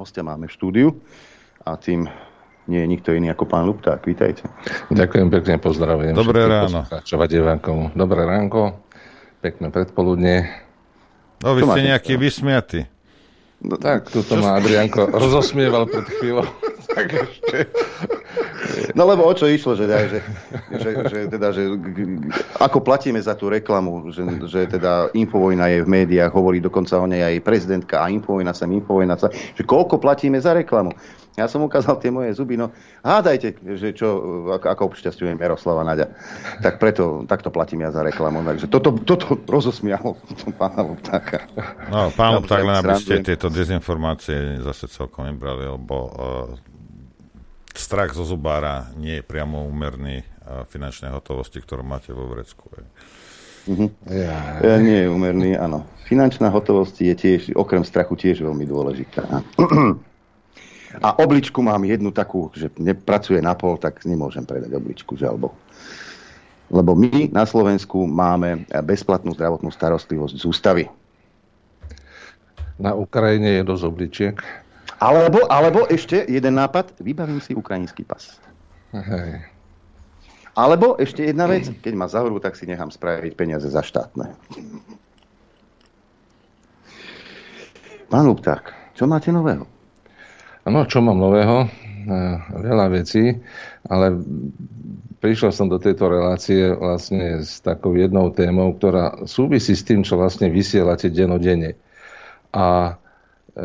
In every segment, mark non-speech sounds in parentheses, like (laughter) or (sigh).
Hostia máme v štúdiu a tým nie je nikto iný ako pán Lupták. Vítajte. Ďakujem pekne, pozdravujem. Dobré ráno. Dobré ránko, pekné predpoludne. No, vy ste nejaký vysmiatý. No, tak, tuto ma Adrianko rozosmieval pred chvíľou. (laughs) tak ešte. No lebo o čo išlo, že, že, že, že, teda, že ako platíme za tú reklamu, že, že teda Infovojna je v médiách, hovorí dokonca o nej aj prezidentka a Infovojna sem, Infovojna sa, že koľko platíme za reklamu. Ja som ukázal tie moje zuby, no hádajte, že čo, ako, obšťastujem Jaroslava Naďa. Tak preto, takto platím ja za reklamu. Takže toto, toto rozosmialo pána Luptáka. No, pán Lupták, len aby ste tieto dezinformácie zase celkom nebrali, lebo uh, strach zo zubára nie je priamo úmerný finančnej hotovosti, ktorú máte vo vrecku. Uh-huh. Ja. ja. Nie je úmerný, áno. Finančná hotovosť je tiež, okrem strachu, tiež veľmi dôležitá. A obličku mám jednu takú, že nepracuje na pol, tak nemôžem predať obličku, žiaľ Bohu. Lebo my na Slovensku máme bezplatnú zdravotnú starostlivosť z ústavy. Na Ukrajine je dosť obličiek. Alebo, alebo ešte jeden nápad, vybavím si ukrajinský pas. Hej. Alebo ešte jedna vec, keď ma zavrú, tak si nechám spraviť peniaze za štátne. Pán Lupták, čo máte nového? No, čo mám nového? E, veľa vecí, ale prišiel som do tejto relácie vlastne s takou jednou témou, ktorá súvisí s tým, čo vlastne vysielate denodene. A e,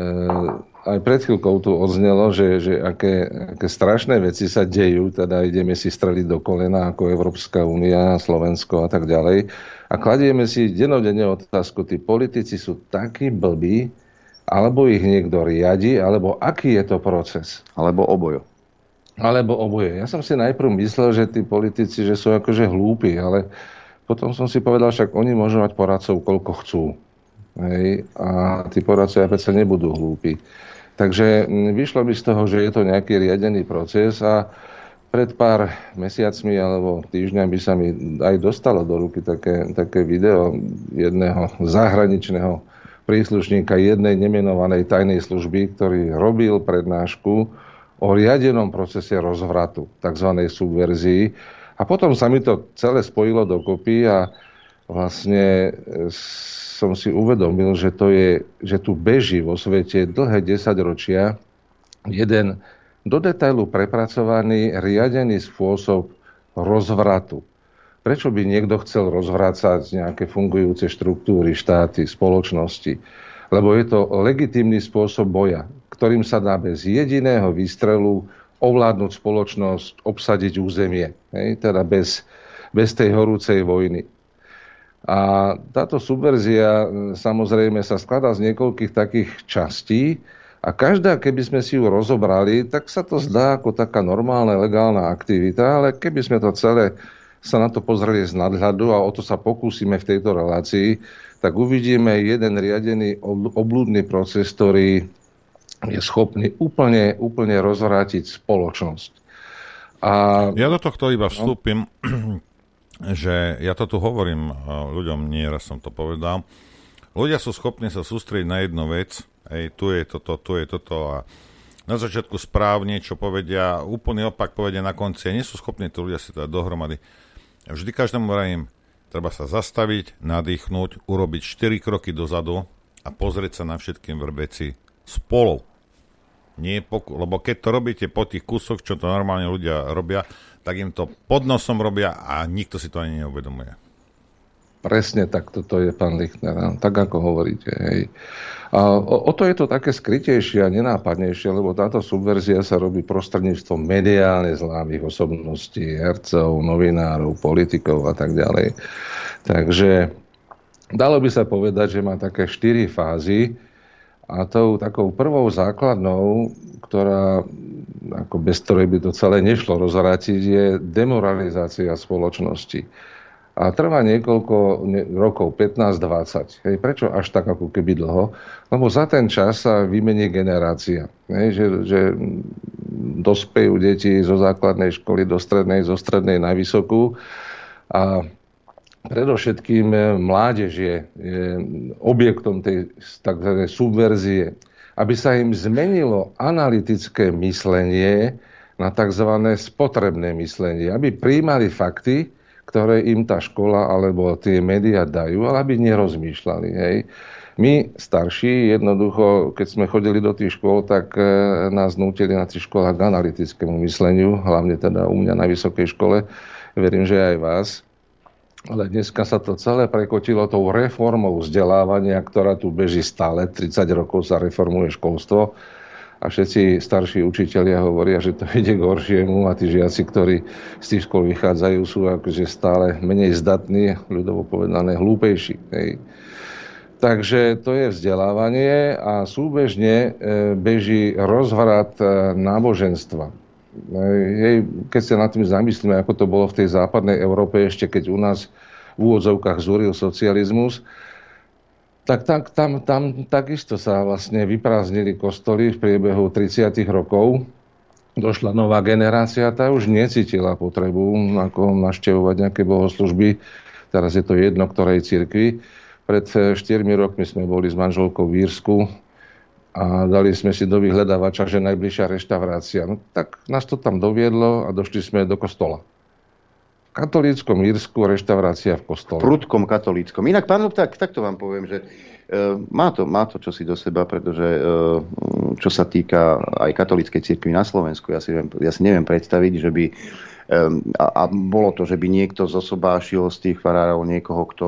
aj pred chvíľkou tu odznelo, že, že aké, aké strašné veci sa dejú, teda ideme si streliť do kolena ako Európska únia, Slovensko a tak ďalej. A kladieme si denodene otázku, tí politici sú takí blbí, alebo ich niekto riadi, alebo aký je to proces? Alebo obojo. Alebo oboje. Ja som si najprv myslel, že tí politici, že sú akože hlúpi, ale potom som si povedal, však oni môžu mať poradcov, koľko chcú. Hej? A tí poradcovia predsa nebudú hlúpi. Takže vyšlo by z toho, že je to nejaký riadený proces a pred pár mesiacmi alebo týždňami sa mi aj dostalo do ruky také, také video jedného zahraničného príslušníka jednej nemenovanej tajnej služby, ktorý robil prednášku o riadenom procese rozvratu, tzv. subverzii. A potom sa mi to celé spojilo dokopy a vlastne e, som si uvedomil, že, to je, že tu beží vo svete dlhé desaťročia jeden do detailu prepracovaný, riadený spôsob rozvratu. Prečo by niekto chcel rozvrácať nejaké fungujúce štruktúry, štáty, spoločnosti? Lebo je to legitímny spôsob boja, ktorým sa dá bez jediného výstrelu ovládnuť spoločnosť, obsadiť územie. Hej? Teda bez, bez tej horúcej vojny. A táto subverzia samozrejme sa skladá z niekoľkých takých častí a každá, keby sme si ju rozobrali, tak sa to zdá ako taká normálna, legálna aktivita, ale keby sme to celé sa na to pozreli z nadhľadu a o to sa pokúsime v tejto relácii, tak uvidíme jeden riadený oblúdny proces, ktorý je schopný úplne, úplne rozvrátiť spoločnosť. A... Ja do tohto iba vstúpim, no? Že ja to tu hovorím ľuďom, nie raz som to povedal. Ľudia sú schopní sa sústrediť na jednu vec, hej, tu je toto, tu je toto a na začiatku správne, čo povedia, úplný opak povedia na konci a nie sú schopní tí ľudia si to dať dohromady. Vždy každému vrajím, treba sa zastaviť, nadýchnuť, urobiť 4 kroky dozadu a pozrieť sa na všetky veci spolu. Nie poku- lebo keď to robíte po tých kusoch, čo to normálne ľudia robia, tak im to pod nosom robia a nikto si to ani neuvedomuje. Presne tak toto je, pán Lichner, tak ako hovoríte. Hej. A o, o to je to také skrytejšie a nenápadnejšie, lebo táto subverzia sa robí prostredníctvom mediálne známych osobností, hercov, novinárov, politikov a tak ďalej. Takže dalo by sa povedať, že má také štyri fázy a tou takou prvou základnou, ktorá ako bez ktorej by to celé nešlo rozvrátiť, je demoralizácia spoločnosti a trvá niekoľko rokov, 15-20. Hej, prečo až tak ako keby dlho? Lebo za ten čas sa vymení generácia. Hej, že, že dospejú deti zo základnej školy do strednej, zo strednej na vysokú a predovšetkým mládež je, je objektom tej tzv. subverzie. aby sa im zmenilo analytické myslenie na tzv. spotrebné myslenie, aby príjmali fakty, ktoré im tá škola alebo tie médiá dajú, ale aby nerozmýšľali. Hej. My, starší, jednoducho, keď sme chodili do tých škôl, tak e, nás nútili na tých školách k analytickému mysleniu, hlavne teda u mňa na vysokej škole. Verím, že aj vás. Ale dneska sa to celé prekotilo tou reformou vzdelávania, ktorá tu beží stále. 30 rokov sa reformuje školstvo a všetci starší učitelia hovoria, že to (laughs) ide k horšiemu a tí žiaci, ktorí z tých škôl vychádzajú, sú akože stále menej zdatní, ľudovo povedané hlúpejší. Hej. Takže to je vzdelávanie a súbežne e, beží rozvrat e, náboženstva. Hej, keď sa nad tým zamyslíme, ako to bolo v tej západnej Európe, ešte keď u nás v úvodzovkách zúril socializmus, tak tam, tam, tam takisto sa vlastne vyprázdnili kostoly v priebehu 30. rokov. Došla nová generácia, tá už necítila potrebu ako naštevovať nejaké bohoslužby. Teraz je to jedno, ktorej cirkvi. Pred 4 rokmi sme boli s manželkou v Írsku a dali sme si do vyhľadávača, že najbližšia reštaurácia. No tak nás to tam doviedlo a došli sme do kostola katolíckom Írsku reštaurácia v kostole. Prudkom katolíckom. Inak, pán tak, tak to vám poviem, že e, má, to, má to čosi do seba, pretože e, čo sa týka aj katolíckej cirkvi na Slovensku, ja si, viem, ja si neviem predstaviť, že by a, bolo to, že by niekto zosobášil z tých farárov niekoho, kto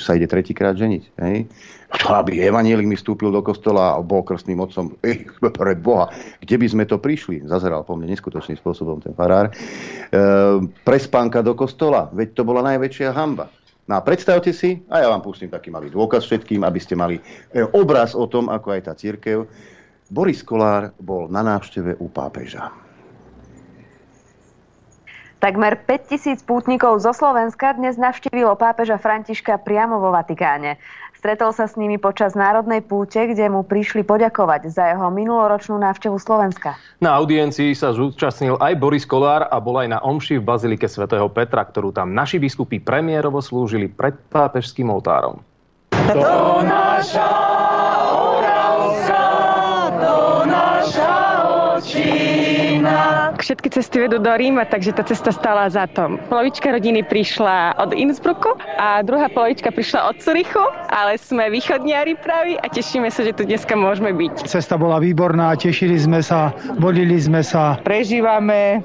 sa ide tretíkrát ženiť. Hej? To, aby evanielik mi vstúpil do kostola a bol krstným otcom. Ej, pre Boha, kde by sme to prišli? Zazeral po mne neskutočným spôsobom ten farár. E, prespánka do kostola, veď to bola najväčšia hamba. No a predstavte si, a ja vám pustím taký malý dôkaz všetkým, aby ste mali e, obraz o tom, ako aj tá církev. Boris Kolár bol na návšteve u pápeža. Takmer 5000 pútnikov zo Slovenska dnes navštívilo pápeža Františka priamo vo Vatikáne. Stretol sa s nimi počas národnej púte, kde mu prišli poďakovať za jeho minuloročnú návštevu Slovenska. Na audiencii sa zúčastnil aj Boris Kolár a bol aj na omši v Bazilike svätého Petra, ktorú tam naši biskupy premiérovo slúžili pred pápežským oltárom. To naša Oravska, to naša očina. Všetky cesty vedú do Ríma, takže tá cesta stala za to. Polovička rodiny prišla od Innsbrucku a druhá polovička prišla od Zurichu, ale sme východniari praví a tešíme sa, že tu dneska môžeme byť. Cesta bola výborná, tešili sme sa, modlili sme sa. Prežívame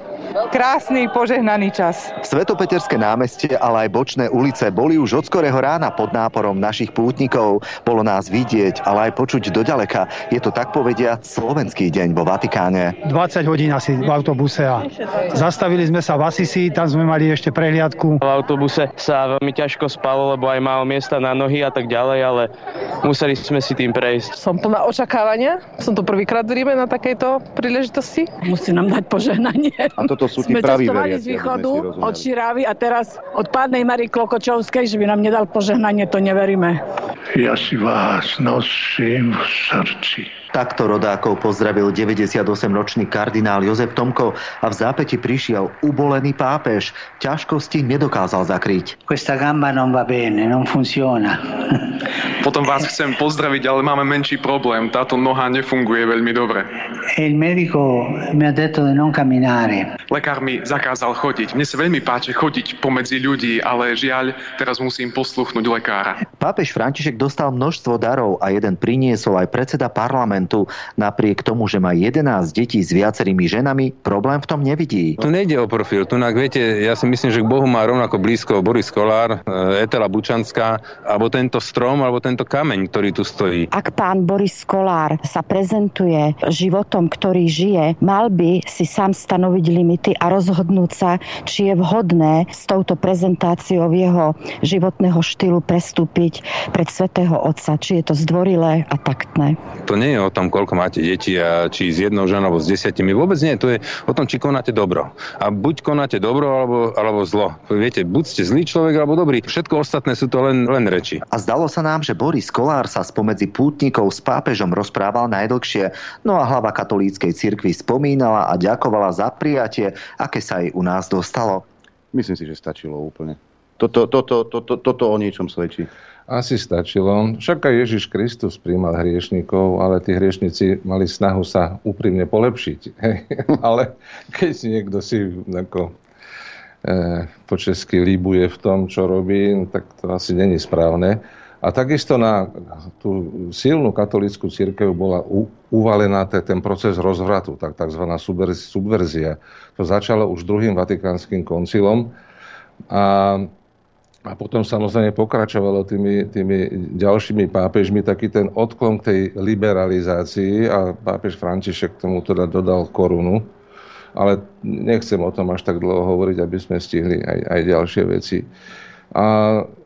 krásny, požehnaný čas. Svetopeterské námestie, ale aj bočné ulice boli už od skorého rána pod náporom našich pútnikov. Bolo nás vidieť, ale aj počuť doďaleka. Je to tak povediať slovenský deň vo Vatikáne. 20 hodín asi v autobuse autobuse a zastavili sme sa v Asisi, tam sme mali ešte prehliadku. V autobuse sa veľmi ťažko spalo, lebo aj málo miesta na nohy a tak ďalej, ale museli sme si tým prejsť. Som plná očakávania, som to prvýkrát v Ríme na takejto príležitosti. Musí nám dať požehnanie. A toto sú tí praví veriaci, z východu, od Širavy a teraz od pádnej Mary Klokočovskej, že by nám nedal požehnanie, to neveríme. Ja si vás nosím v srdci. Takto rodákov pozdravil 98-ročný kardinál Jozef Tomko a v zápäti prišiel ubolený pápež. Ťažkosti nedokázal zakryť. Questa gamba non va bene, non funziona. (laughs) Potom vás chcem pozdraviť, ale máme menší problém. Táto noha nefunguje veľmi dobre. E il medico mi ha detto di non camminare. Lekár mi zakázal chodiť. Mne sa veľmi páči chodiť pomedzi ľudí, ale žiaľ, teraz musím posluchnúť lekára. Pápež František dostal množstvo darov a jeden priniesol aj predseda parlamentu pacientu. Napriek tomu, že má 11 detí s viacerými ženami, problém v tom nevidí. Tu nejde o profil. Tu viete, ja si myslím, že k Bohu má rovnako blízko Boris Kolár, e, Etela Bučanská, alebo tento strom, alebo tento kameň, ktorý tu stojí. Ak pán Boris Kolár sa prezentuje životom, ktorý žije, mal by si sám stanoviť limity a rozhodnúť sa, či je vhodné s touto prezentáciou jeho životného štýlu prestúpiť pred svätého Otca, či je to zdvorilé a taktné. To nie je o tom, koľko máte detí a či s jednou ženou alebo s desiatimi. Vôbec nie. To je o tom, či konáte dobro. A buď konáte dobro alebo, alebo zlo. Viete, buď ste zlý človek alebo dobrý. Všetko ostatné sú to len, len reči. A zdalo sa nám, že Boris Kolár sa spomedzi pútnikov s pápežom rozprával najdlhšie. No a hlava katolíckej cirkvi spomínala a ďakovala za prijatie, aké sa jej u nás dostalo. Myslím si, že stačilo úplne. Toto, toto, toto, toto o niečom svedčí. Asi stačilo. Však aj Ježiš Kristus príjmal hriešnikov, ale tí hriešnici mali snahu sa úprimne polepšiť. (laughs) Ale keď niekto si ako, e, po česky líbuje v tom, čo robí, tak to asi není správne. A takisto na tú silnú katolickú církev bola u, uvalená ten proces rozvratu, tak, tzv. subverzia. To začalo už druhým vatikánskym koncilom a a potom samozrejme pokračovalo tými, tými ďalšími pápežmi taký ten odklon k tej liberalizácii a pápež František tomu teda dodal korunu. Ale nechcem o tom až tak dlho hovoriť, aby sme stihli aj, aj ďalšie veci. A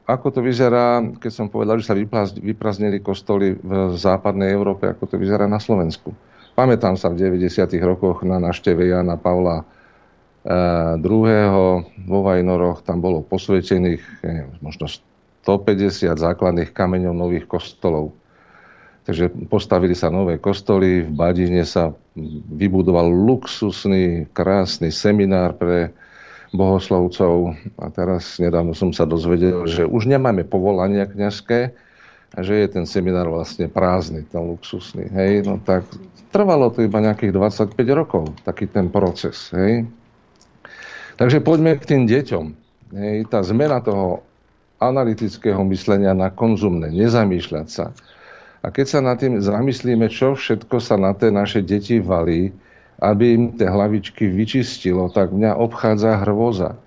ako to vyzerá, keď som povedal, že sa vypraznili kostoly v západnej Európe, ako to vyzerá na Slovensku. Pamätám sa v 90. rokoch na našteve Jana Pavla druhého vo Vajnoroch tam bolo posvetených neviem, možno 150 základných kameňov nových kostolov. Takže postavili sa nové kostoly, v Badine sa vybudoval luxusný, krásny seminár pre bohoslovcov a teraz nedávno som sa dozvedel, že už nemáme povolania kňazské a že je ten seminár vlastne prázdny, ten luxusný. Hej? No tak trvalo to iba nejakých 25 rokov, taký ten proces. Hej? Takže poďme k tým deťom. Hej, tá zmena toho analytického myslenia na konzumné, nezamýšľať sa. A keď sa nad tým zamyslíme, čo všetko sa na tie naše deti valí, aby im tie hlavičky vyčistilo, tak mňa obchádza hrôza.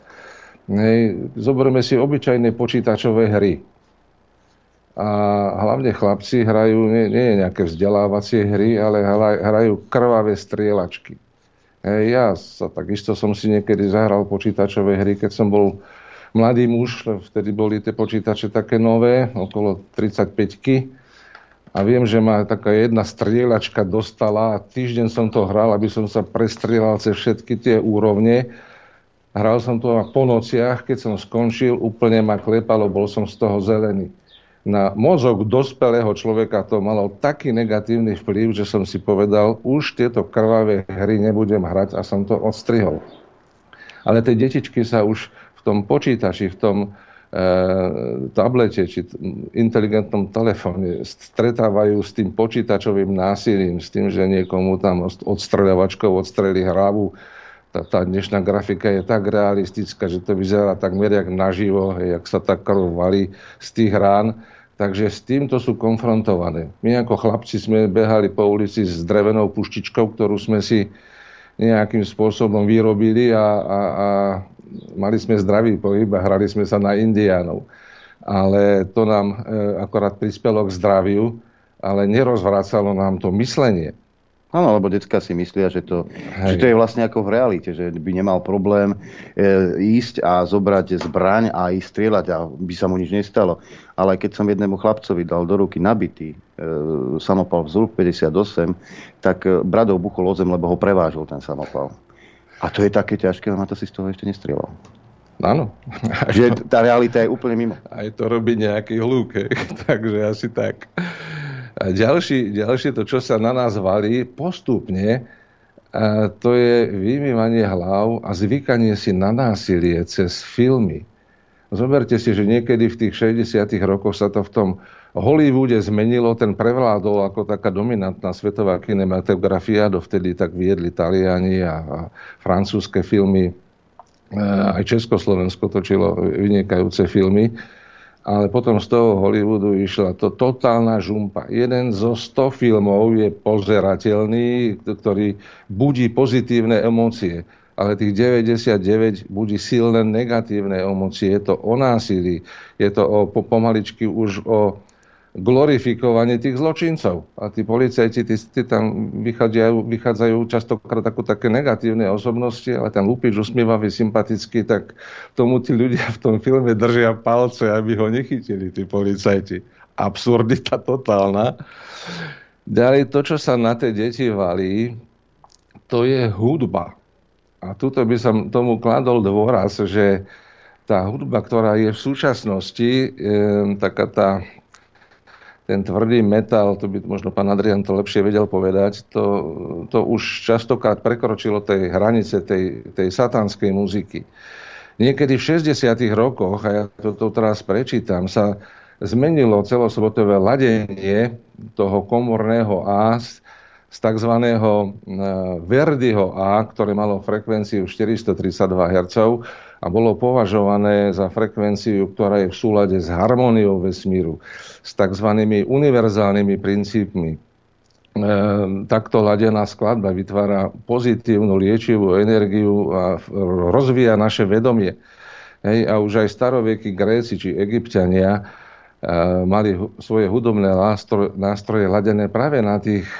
Hej, zoberme si obyčajné počítačové hry. A hlavne chlapci hrajú, nie, nie nejaké vzdelávacie hry, ale hrajú krvavé strieľačky. Ja sa takisto som si niekedy zahral počítačové hry, keď som bol mladý muž, vtedy boli tie počítače také nové, okolo 35 a viem, že ma taká jedna strieľačka dostala a týždeň som to hral, aby som sa prestrieľal cez všetky tie úrovne. Hral som to po nociach, keď som skončil, úplne ma klepalo, bol som z toho zelený na mozog dospelého človeka to malo taký negatívny vplyv, že som si povedal, už tieto krvavé hry nebudem hrať a som to odstrihol. Ale tie detičky sa už v tom počítači, v tom e, tablete či inteligentnom telefóne stretávajú s tým počítačovým násilím, s tým, že niekomu tam odstreľovačkou odstreli hlavu. Tá, tá dnešná grafika je tak realistická, že to vyzerá takmer jak naživo, jak sa tá krv valí z tých rán Takže s týmto sú konfrontované. My ako chlapci sme behali po ulici s drevenou puštičkou, ktorú sme si nejakým spôsobom vyrobili a, a, a mali sme zdravý pohyb a hrali sme sa na indiánov. Ale to nám e, akorát prispelo k zdraviu, ale nerozvracalo nám to myslenie. Áno, lebo decka si myslia, že to, že to je vlastne ako v realite, že by nemal problém e, ísť a zobrať zbraň a ísť strieľať a by sa mu nič nestalo. Ale keď som jednému chlapcovi dal do ruky nabitý e, samopal vzruch 58, tak e, bradov buchol o zem, lebo ho prevážil ten samopal. A to je také ťažké, ale na to si z toho ešte nestrieľal. Áno. Že tá realita je úplne mimo. Aj to robí nejaký hluk, (laughs) takže asi tak. Ďalší, ďalšie to, čo sa na nás valí postupne, to je vymývanie hlav a zvykanie si na násilie cez filmy. Zoberte si, že niekedy v tých 60. rokoch sa to v tom Hollywoode zmenilo, ten prevládol ako taká dominantná svetová kinematografia, dovtedy tak viedli Taliani a, a francúzske filmy, aj Československo točilo vynikajúce filmy ale potom z toho Hollywoodu išla to totálna žumpa. Jeden zo 100 filmov je pozerateľný, ktorý budí pozitívne emócie, ale tých 99 budí silné negatívne emócie. Je to o násilí, je to o, pomaličky už o glorifikovanie tých zločincov. A tí policajti, tí, tí tam vychádzajú, vychádzajú častokrát ako také negatívne osobnosti, ale ten lupič usmievavý, sympatický, tak tomu tí ľudia v tom filme držia palce, aby ho nechytili, tí policajti. Absurdita totálna. Ďalej to, čo sa na tie deti valí, to je hudba. A tuto by som tomu kladol dôraz, že tá hudba, ktorá je v súčasnosti, e, taká tá ten tvrdý metal, to by možno pán Adrian to lepšie vedel povedať, to, to už častokrát prekročilo tej hranice tej, tej satánskej muziky. Niekedy v 60. rokoch, a ja to, to teraz prečítam, sa zmenilo celosvetové ladenie toho komorného A z, z tzv. E, Verdiho A, ktoré malo frekvenciu 432 Hz a bolo považované za frekvenciu, ktorá je v súlade s harmóniou vesmíru, s tzv. univerzálnymi princípmi. E, takto ladená skladba vytvára pozitívnu liečivú energiu a rozvíja naše vedomie. Hej, a už aj staroveky Gréci či Egyptiania e, mali svoje hudobné nástroje, nástroje ladené práve na tých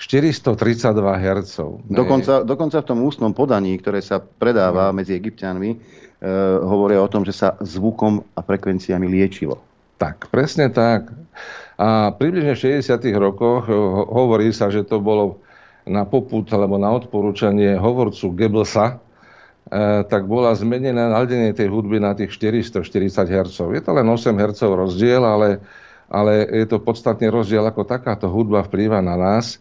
432 Hz. Dokonca, dokonca v tom ústnom podaní, ktoré sa predáva no. medzi egyptianmi, e, hovoria o tom, že sa zvukom a frekvenciami liečilo. Tak, presne tak. A približne v 60. rokoch e, hovorí sa, že to bolo na poput alebo na odporúčanie hovorcu Goebbelsa, e, tak bola zmenená naladenie tej hudby na tých 440 Hz. Je to len 8 Hz rozdiel, ale, ale je to podstatný rozdiel, ako takáto hudba vplýva na nás.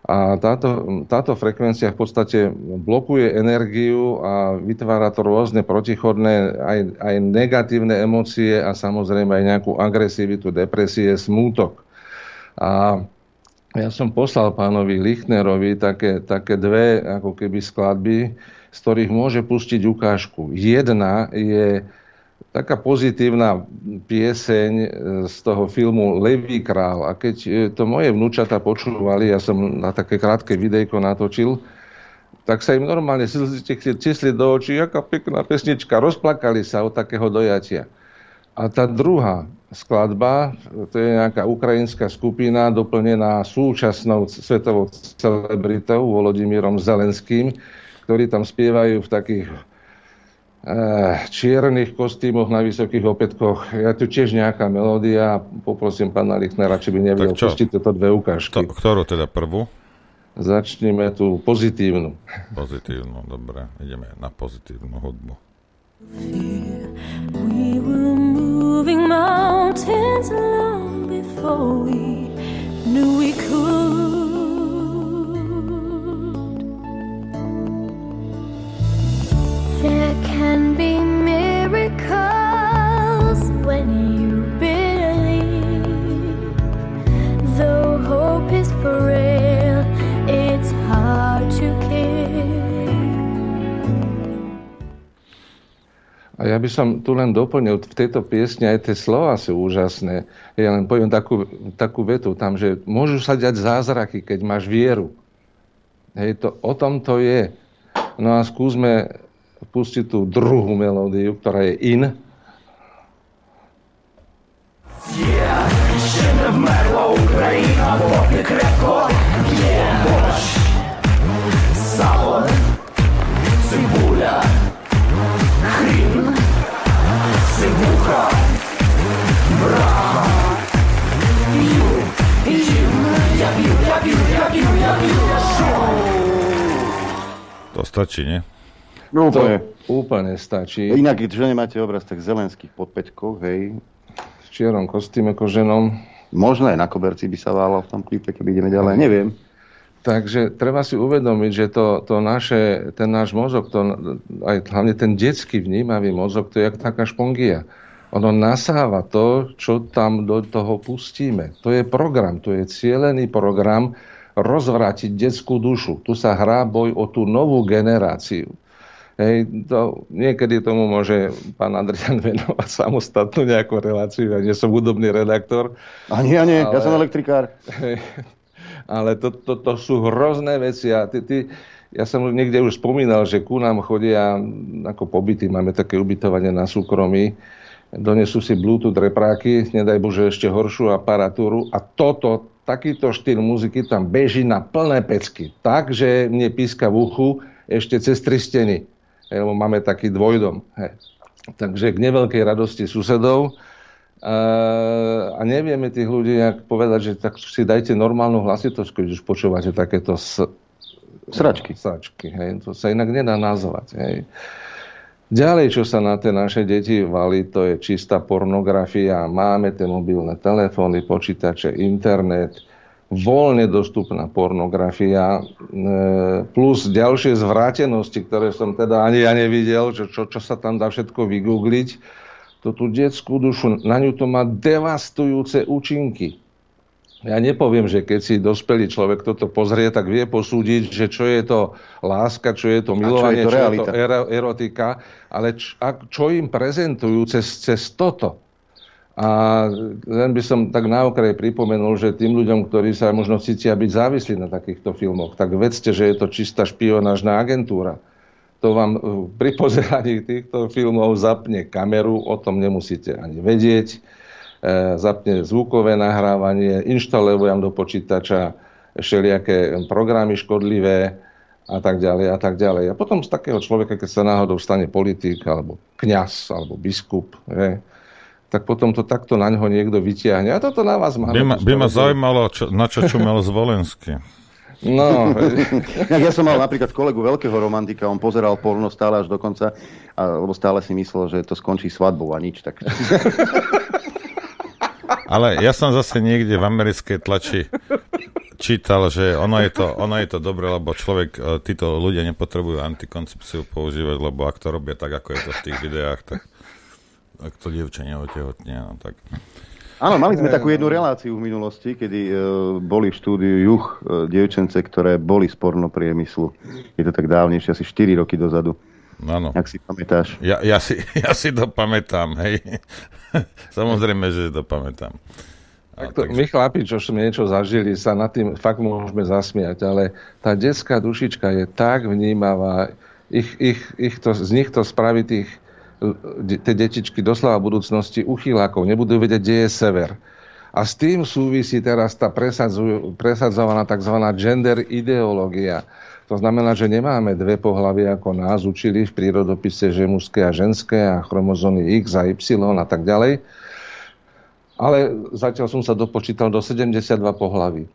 A táto, táto frekvencia v podstate blokuje energiu a vytvára to rôzne protichodné, aj, aj negatívne emócie a samozrejme aj nejakú agresivitu, depresie, smútok. A ja som poslal pánovi Lichnerovi také, také dve ako keby skladby, z ktorých môže pustiť ukážku. Jedna je taká pozitívna pieseň e, z toho filmu Levý král. A keď e, to moje vnúčata počúvali, ja som na také krátke videjko natočil, tak sa im normálne cisli do očí, aká pekná pesnička, rozplakali sa od takého dojatia. A tá druhá skladba, to je nejaká ukrajinská skupina, doplnená súčasnou svetovou celebritou Volodymyrom Zelenským, ktorí tam spievajú v takých čiernych kostýmoch na vysokých opätkoch. Ja tu tiež nejaká melódia a poprosím pána Lichnera, či by nevedel pustiť tieto dve ukážky. To, ktorú teda prvú? Začneme tú pozitívnu. Pozitívnu, dobre. Ideme na pozitívnu hudbu. We were moving mountains long before we knew we could. Ja by som tu len doplnil, v tejto piesni aj tie slova sú úžasné. Ja len poviem takú, takú vetu tam, že môžu sa diať zázraky, keď máš vieru. Hej, to, o tom to je. No a skúsme pustiť tú druhú melódiu, ktorá je in. Yeah, ще не вмерла Україна, поки крепко є борщ, сало, цибуля, хрін, сивуха, брага. П'ю, їм, я п'ю, я п'ю, я п'ю, я п'ю, шоу. To stačí, nie? No úplne. To úplne stačí. Inak, že nemáte obraz, tak zelenských pod peťkou, hej. S čierom kostým ako ženom. Možno aj na koberci by sa válal v tom klipe, keď ideme ďalej, neviem. Takže treba si uvedomiť, že to, to naše, ten náš mozog, to, aj hlavne ten detský vnímavý mozog, to je jak taká špongia. Ono nasáva to, čo tam do toho pustíme. To je program, to je cielený program rozvrátiť detskú dušu. Tu sa hrá boj o tú novú generáciu. Hej, to, niekedy tomu môže pán Adrian (laughs) venovať samostatnú nejakú reláciu. Ja nie som hudobný redaktor. Ani ja nie, ale, ja som elektrikár. Hej, ale to, to, to sú hrozné veci. A ty, ty, ja som niekde už spomínal, že ku nám chodia ako pobyty, máme také ubytovanie na súkromí, donesú si Bluetooth repráky, nedaj Bože ešte horšiu aparatúru a toto, takýto štýl muziky tam beží na plné pecky. Tak, že mne píska v uchu ešte cez tri steny lebo máme taký dvojdom. Hej. Takže k neveľkej radosti susedov. A nevieme tých ľudí jak povedať, že tak si dajte normálnu hlasitosť, keď už počúvate takéto s... sračky. sračky hej. To sa inak nedá nazvať. Hej. Ďalej, čo sa na tie naše deti valí, to je čistá pornografia. Máme tie mobilné telefóny, počítače, internet. Voľne dostupná pornografia, e, plus ďalšie zvrátenosti, ktoré som teda ani ja nevidel, že čo, čo sa tam dá všetko vygoogliť, to tú detskú dušu, na ňu to má devastujúce účinky. Ja nepoviem, že keď si dospelý človek toto pozrie, tak vie posúdiť, že čo je to láska, čo je to milovanie, čo je to, čo je to erotika, ale čo, čo im prezentujú cez, cez toto. A len by som tak na okraj pripomenul, že tým ľuďom, ktorí sa možno cítia byť závislí na takýchto filmoch, tak vedzte, že je to čistá špionážna agentúra. To vám pri pozeraní týchto filmov zapne kameru, o tom nemusíte ani vedieť E, zapne zvukové nahrávanie, inštaluje do počítača všelijaké programy škodlivé a tak ďalej a tak ďalej. A potom z takého človeka, keď sa náhodou stane politik alebo kňaz alebo biskup, že, tak potom to takto na ňo niekto vytiahne. A toto na vás má. By ma, by ma zaujímalo, čo, na čo čumel Zvolenský. No. (laughs) ja som mal napríklad kolegu veľkého romantika, on pozeral porno stále až do konca, a, lebo stále si myslel, že to skončí svadbou a nič. Tak... (laughs) Ale ja som zase niekde v americkej tlači čítal, že ono je to, ono je to dobre, lebo človek, e, títo ľudia nepotrebujú antikoncepciu používať, lebo ak to robia tak, ako je to v tých videách, tak ak to dievča neotehotne, no tak... Áno, mali sme takú jednu reláciu v minulosti, kedy uh, boli v štúdiu juh uh, dievčence, ktoré boli z pornopriemyslu. Je to tak dávnejšie, asi 4 roky dozadu. Áno. Ak si pamätáš. Ja, ja, si, (laughs) ja si to pamätám, hej. (laughs) Samozrejme, že to pamätám. Tak to, my chlapi, čo sme niečo zažili, sa nad tým fakt môžeme zasmiať, ale tá detská dušička je tak vnímavá, ich, ich, ich to, z nich to spraví tých, tie detičky doslova budúcnosti uchylákov, nebudú vedieť, kde je sever. A s tým súvisí teraz tá presadzovaná tzv. gender ideológia to znamená, že nemáme dve pohlavy, ako nás učili v prírodopise, že mužské a ženské a chromozóny X a Y a tak ďalej. Ale zatiaľ som sa dopočítal do 72 pohlaví.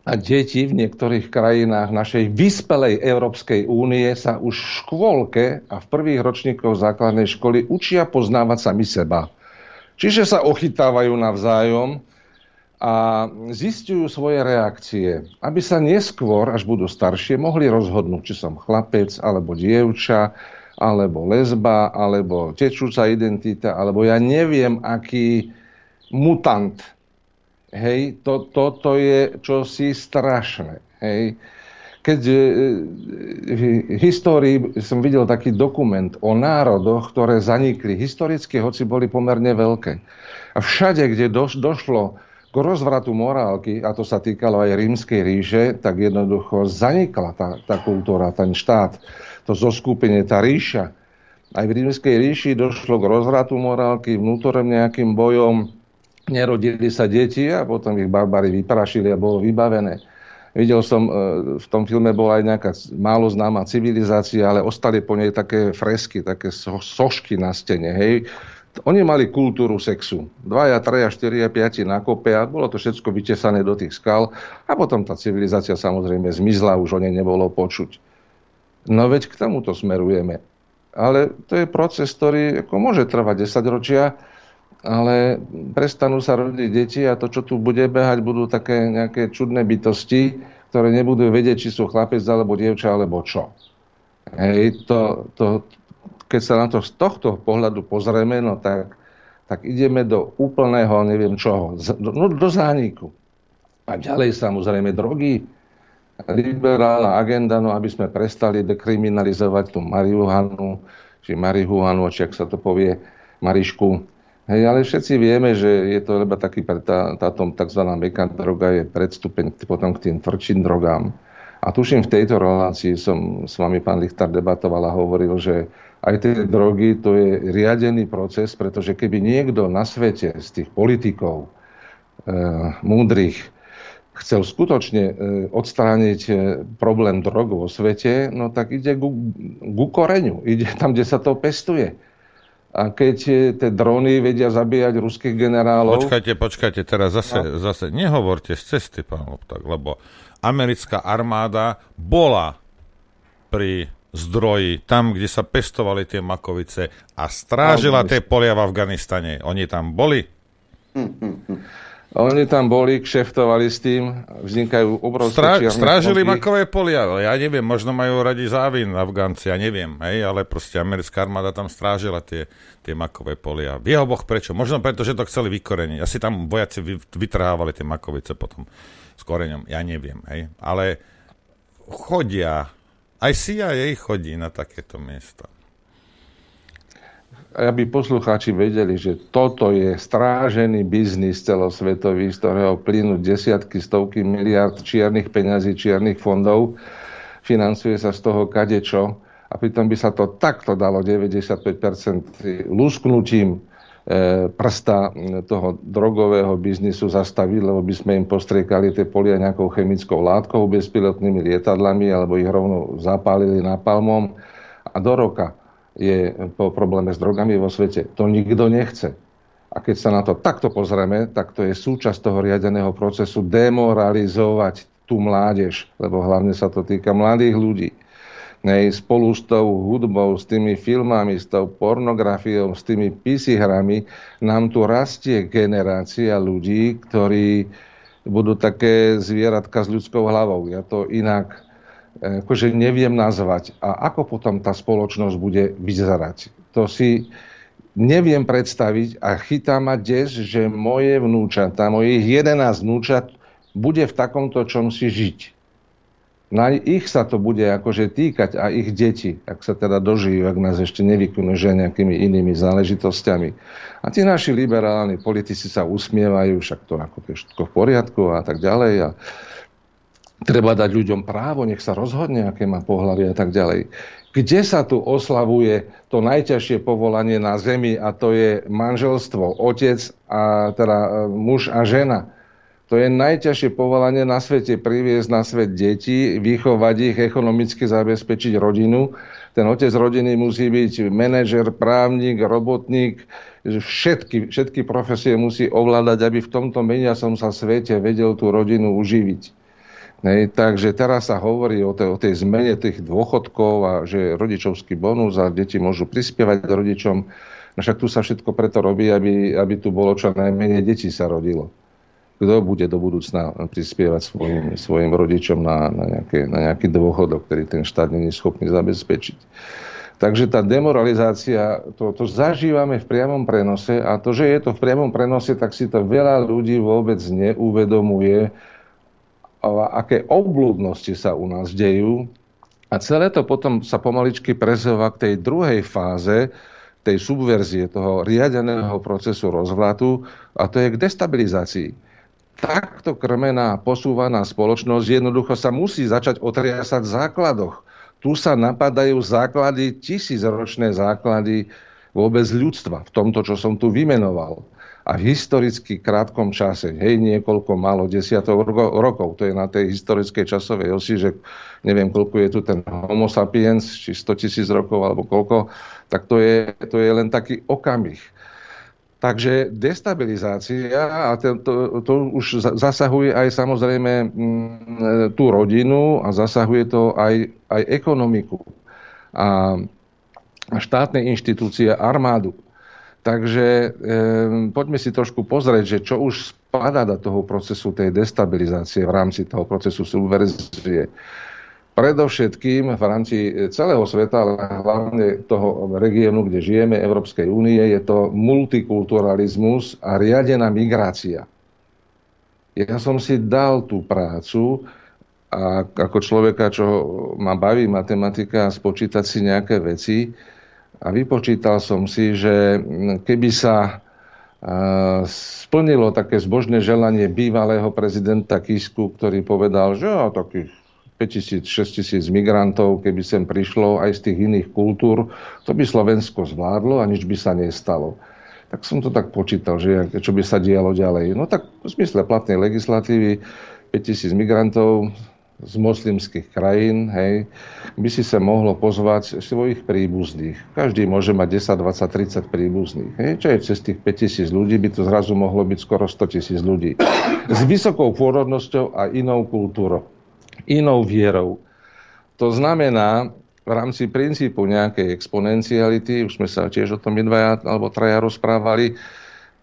A deti v niektorých krajinách našej vyspelej Európskej únie sa už v škôlke a v prvých ročníkoch základnej školy učia poznávať sami seba. Čiže sa ochytávajú navzájom, a zistujú svoje reakcie, aby sa neskôr, až budú staršie, mohli rozhodnúť, či som chlapec, alebo dievča, alebo lesba, alebo tečúca identita, alebo ja neviem, aký mutant. Hej, to, toto je čosi strašné. Hej. Keď e, v histórii som videl taký dokument o národoch, ktoré zanikli, historicky, hoci boli pomerne veľké. A všade, kde došlo k rozvratu morálky, a to sa týkalo aj rímskej ríše, tak jednoducho zanikla tá, tá kultúra, ten štát, to zoskupenie, tá ríša. Aj v rímskej ríši došlo k rozvratu morálky, vnútorným nejakým bojom, nerodili sa deti a potom ich barbary vyprašili a bolo vybavené. Videl som, e, v tom filme bola aj nejaká málo známa civilizácia, ale ostali po nej také fresky, také sošky na stene. Hej oni mali kultúru sexu. Dvaja, traja, štyria, piati na kope a bolo to všetko vytesané do tých skal a potom tá civilizácia samozrejme zmizla, už o nej nebolo počuť. No veď k tomuto smerujeme. Ale to je proces, ktorý ako môže trvať 10 ročia, ale prestanú sa rodiť deti a to, čo tu bude behať, budú také nejaké čudné bytosti, ktoré nebudú vedieť, či sú chlapec alebo dievča, alebo čo. Hej, to, to, keď sa na to z tohto pohľadu pozrieme, no tak, tak ideme do úplného, neviem čoho, no do zániku. A ďalej samozrejme drogy, liberálna agenda, no aby sme prestali dekriminalizovať tú marihuanu, či marihuanu, či ak sa to povie, marišku. Hej, ale všetci vieme, že je to lebo taký, tá, táto tzv. meká droga je predstupeň potom k tým tvrdším drogám. A tuším, v tejto relácii som s vami, pán Lichtar, debatoval a hovoril, že aj tie drogy, to je riadený proces, pretože keby niekto na svete z tých politikov e, múdrych chcel skutočne e, odstrániť e, problém drog vo svete, no tak ide ku, ku koreňu, ide tam, kde sa to pestuje. A keď e, tie drony vedia zabíjať ruských generálov... Počkajte, počkajte, teraz zase, no. zase nehovorte z cesty, pán Loptak, lebo americká armáda bola pri zdroji, tam, kde sa pestovali tie makovice a strážila tie polia v Afganistane. Oni tam boli? Oni tam boli, kšeftovali s tým, vznikajú obrovské Strá, čierne Strážili fondy. makové polia, ja neviem, možno majú radi závisť Afgánci, ja neviem, hej, ale proste americká armáda tam strážila tie, tie makové polia. Vie ho Boh prečo? Možno preto, že to chceli vykoreniť. Asi tam vojaci vy, vytrhávali tie makovice potom s koreňom, ja neviem, hej. Ale chodia, aj CIA chodí na takéto miesta aby poslucháči vedeli, že toto je strážený biznis celosvetový, z ktorého plynú desiatky, stovky miliard čiernych peňazí, čiernych fondov. Financuje sa z toho kadečo a pritom by sa to takto dalo 95% lusknutím e, prsta toho drogového biznisu zastaviť, lebo by sme im postriekali tie polia nejakou chemickou látkou, bezpilotnými lietadlami, alebo ich rovno zapálili napalmom. A do roka je po probléme s drogami vo svete. To nikto nechce. A keď sa na to takto pozrieme, tak to je súčasť toho riadeného procesu demoralizovať tú mládež, lebo hlavne sa to týka mladých ľudí. Nej, spolu s tou hudbou, s tými filmami, s tou pornografiou, s tými PC hrami, nám tu rastie generácia ľudí, ktorí budú také zvieratka s ľudskou hlavou. Ja to inak akože neviem nazvať. A ako potom tá spoločnosť bude vyzerať? To si neviem predstaviť a chytá ma des, že moje vnúčata, mojich 11 vnúčat bude v takomto čom si žiť. Na ich sa to bude akože týkať a ich deti, ak sa teda dožijú, ak nás ešte že nejakými inými záležitosťami. A tí naši liberálni politici sa usmievajú, však to ako to je všetko v poriadku a tak ďalej. A, Treba dať ľuďom právo, nech sa rozhodne, aké má pohľavie a tak ďalej. Kde sa tu oslavuje to najťažšie povolanie na zemi a to je manželstvo, otec a teda e, muž a žena. To je najťažšie povolanie na svete, priviesť na svet deti, vychovať ich, ekonomicky zabezpečiť rodinu. Ten otec rodiny musí byť manažer, právnik, robotník, všetky, všetky profesie musí ovládať, aby v tomto meniacom sa svete vedel tú rodinu uživiť. Nej, takže teraz sa hovorí o tej, o tej zmene tých dôchodkov a že rodičovský bonus a deti môžu prispievať rodičom. No však tu sa všetko preto robí, aby, aby tu bolo čo najmenej detí sa rodilo. Kto bude do budúcna prispievať svojim, svojim rodičom na, na, nejaké, na nejaký dôchodok, ktorý ten štát nie je schopný zabezpečiť. Takže tá demoralizácia, to, to zažívame v priamom prenose a to, že je to v priamom prenose, tak si to veľa ľudí vôbec neuvedomuje, aké obblúdnosti sa u nás dejú. A celé to potom sa pomaličky prezova k tej druhej fáze, tej subverzie, toho riadeného procesu rozvratu, a to je k destabilizácii. Takto krmená, posúvaná spoločnosť jednoducho sa musí začať otriasať v základoch. Tu sa napadajú základy, tisícročné základy vôbec ľudstva, v tomto, čo som tu vymenoval a v historicky krátkom čase, hej, niekoľko málo desiatok rokov, to je na tej historickej časovej osi, že neviem, koľko je tu ten homo sapiens, či 100 tisíc rokov alebo koľko, tak to je, to je len taký okamih. Takže destabilizácia, a to, to, to už zasahuje aj samozrejme mm, tú rodinu a zasahuje to aj, aj ekonomiku a štátne inštitúcie, armádu. Takže e, poďme si trošku pozrieť, že čo už spadá do toho procesu tej destabilizácie v rámci toho procesu subverzie. Predovšetkým v rámci celého sveta, ale hlavne toho regiónu, kde žijeme, Európskej únie, je to multikulturalizmus a riadená migrácia. Ja som si dal tú prácu a ako človeka, čo ma baví matematika, spočítať si nejaké veci, a vypočítal som si, že keby sa splnilo také zbožné želanie bývalého prezidenta Kisku, ktorý povedal, že o takých 5000, 6000 migrantov, keby sem prišlo aj z tých iných kultúr, to by Slovensko zvládlo a nič by sa nestalo. Tak som to tak počítal, že čo by sa dialo ďalej. No tak v zmysle platnej legislatívy 5000 migrantov, z moslimských krajín, hej, by si sa mohlo pozvať svojich príbuzných. Každý môže mať 10, 20, 30 príbuzných. Hej, čo je cez tých 5000 ľudí, by to zrazu mohlo byť skoro 100 tisíc ľudí. (coughs) S vysokou pôrodnosťou a inou kultúrou, inou vierou. To znamená, v rámci princípu nejakej exponenciality, už sme sa tiež o tom dvaja alebo traja rozprávali,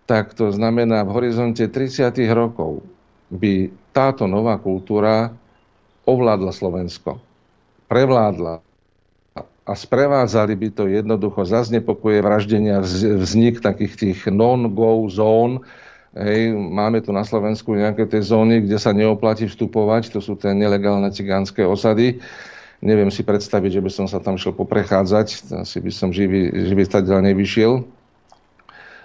tak to znamená v horizonte 30 rokov by táto nová kultúra ovládla Slovensko. Prevládla. A sprevádzali by to jednoducho za znepokoje vraždenia vznik takých tých non-go zón. Hej, máme tu na Slovensku nejaké tie zóny, kde sa neoplatí vstupovať, to sú tie nelegálne cigánske osady. Neviem si predstaviť, že by som sa tam šiel poprechádzať, asi by som živý, živý stadiaľ nevyšiel.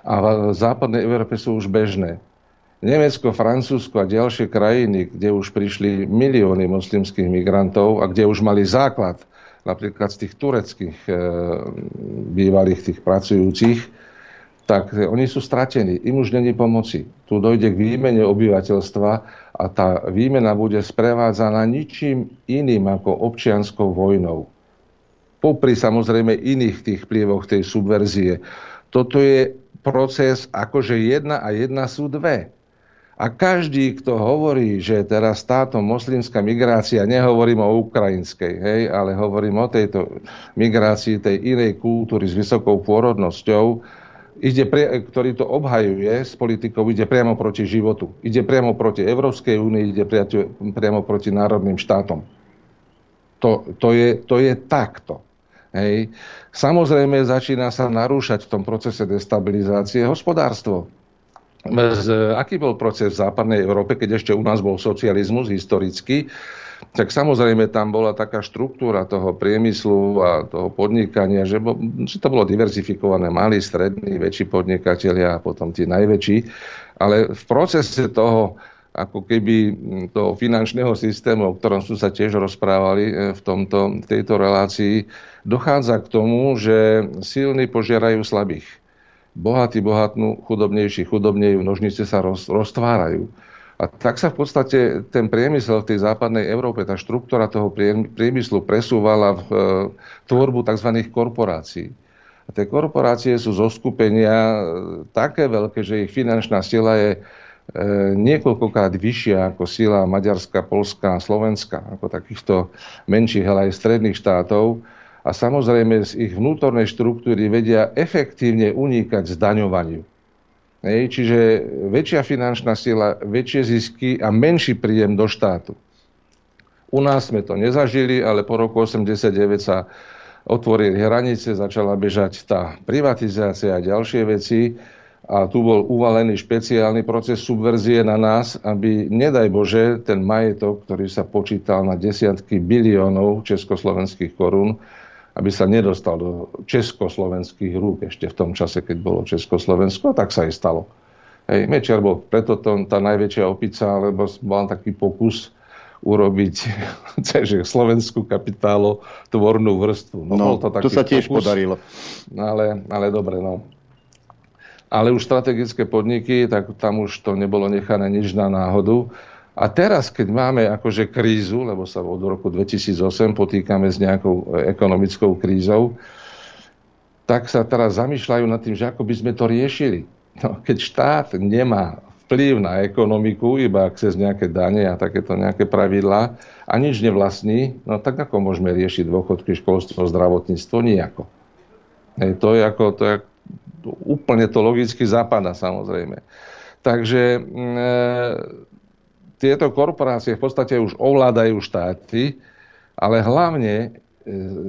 A v západnej Európe sú už bežné. Nemecko, Francúzsko a ďalšie krajiny, kde už prišli milióny moslimských migrantov a kde už mali základ napríklad z tých tureckých e, bývalých tých pracujúcich, tak oni sú stratení. Im už není pomoci. Tu dojde k výmene obyvateľstva a tá výmena bude sprevádzaná ničím iným ako občianskou vojnou. Popri samozrejme iných tých vplyvoch tej subverzie. Toto je proces akože jedna a jedna sú dve. A každý, kto hovorí, že teraz táto moslimská migrácia, nehovorím o ukrajinskej, hej, ale hovorím o tejto migrácii tej inej kultúry s vysokou pôrodnosťou, ide pre, ktorý to obhajuje s politikou, ide priamo proti životu. Ide priamo proti Európskej únii, ide priamo proti národným štátom. To, to, je, to je takto. Hej. Samozrejme začína sa narúšať v tom procese destabilizácie hospodárstvo aký bol proces v západnej Európe, keď ešte u nás bol socializmus historicky, tak samozrejme tam bola taká štruktúra toho priemyslu a toho podnikania, že, bo, že to bolo diverzifikované, malí, strední, väčší podnikatelia a potom tí najväčší. Ale v procese toho ako keby toho finančného systému, o ktorom sme sa tiež rozprávali e, v, tomto, v tejto relácii, dochádza k tomu, že silní požierajú slabých bohatí bohatnú, chudobnejší chudobnejú, nožnice sa roz, roztvárajú. A tak sa v podstate ten priemysel v tej západnej Európe, tá štruktúra toho priemyslu presúvala v e, tvorbu tzv. korporácií. A tie korporácie sú zo skupenia e, také veľké, že ich finančná sila je e, niekoľkokrát vyššia ako sila Maďarska, Polska a Slovenska, ako takýchto menších, ale aj stredných štátov a samozrejme z ich vnútornej štruktúry vedia efektívne unikať zdaňovaniu. Hej, čiže väčšia finančná sila, väčšie zisky a menší príjem do štátu. U nás sme to nezažili, ale po roku 89 sa otvorili hranice, začala bežať tá privatizácia a ďalšie veci a tu bol uvalený špeciálny proces subverzie na nás, aby, nedaj Bože, ten majetok, ktorý sa počítal na desiatky biliónov československých korún, aby sa nedostal do československých rúk ešte v tom čase, keď bolo Československo, tak sa aj stalo. Hej, Mečiar bol preto to, tá najväčšia opica, lebo mal taký pokus urobiť (laughs) že slovenskú kapitálo tvornú vrstvu. No, no to, taký to sa tiež pokus, podarilo. No, ale, ale dobre, no. Ale už strategické podniky, tak tam už to nebolo nechané nič na náhodu. A teraz, keď máme akože krízu, lebo sa od roku 2008 potýkame s nejakou e, ekonomickou krízou, tak sa teraz zamýšľajú nad tým, že ako by sme to riešili. No, keď štát nemá vplyv na ekonomiku, iba cez nejaké dane a takéto nejaké pravidlá a nič nevlastní, no tak ako môžeme riešiť dôchodky, školstvo, zdravotníctvo? Nijako. Hej, to je ako, to je, úplne to logicky zapadá samozrejme. Takže mm, e, tieto korporácie v podstate už ovládajú štáty, ale hlavne e,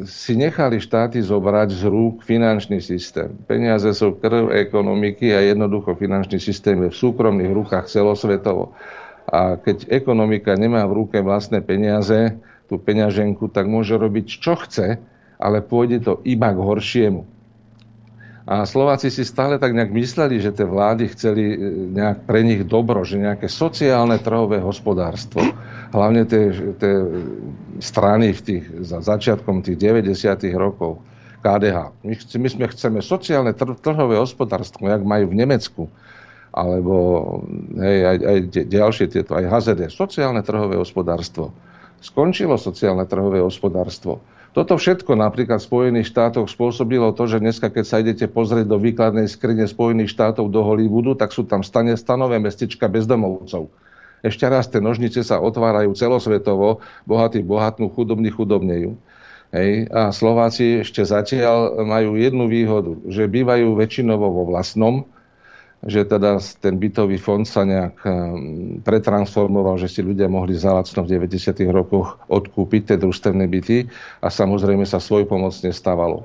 si nechali štáty zobrať z rúk finančný systém. Peniaze sú krv ekonomiky a jednoducho finančný systém je v súkromných rukách celosvetovo. A keď ekonomika nemá v ruke vlastné peniaze, tú peňaženku, tak môže robiť čo chce, ale pôjde to iba k horšiemu. A Slováci si stále tak nejak mysleli, že tie vlády chceli e, nejak pre nich dobro, že nejaké sociálne trhové hospodárstvo, hlavne tie, tie strany v tých, za začiatkom tých 90. rokov, KDH. My, my sme chceme sociálne tr- trhové hospodárstvo, jak majú v Nemecku, alebo hej, aj, aj ďalšie tieto, aj HZD, sociálne trhové hospodárstvo. Skončilo sociálne trhové hospodárstvo toto všetko napríklad v Spojených štátoch spôsobilo to, že dneska, keď sa idete pozrieť do výkladnej skrine Spojených štátov do Hollywoodu, tak sú tam stane stanové mestečka bezdomovcov. Ešte raz, tie nožnice sa otvárajú celosvetovo, bohatí bohatnú, chudobní chudobnejú. Hej. A Slováci ešte zatiaľ majú jednu výhodu, že bývajú väčšinovo vo vlastnom, že teda ten bytový fond sa nejak um, pretransformoval, že si ľudia mohli za lacno v 90. rokoch odkúpiť tie družstevné byty a samozrejme sa svoj pomocne stávalo.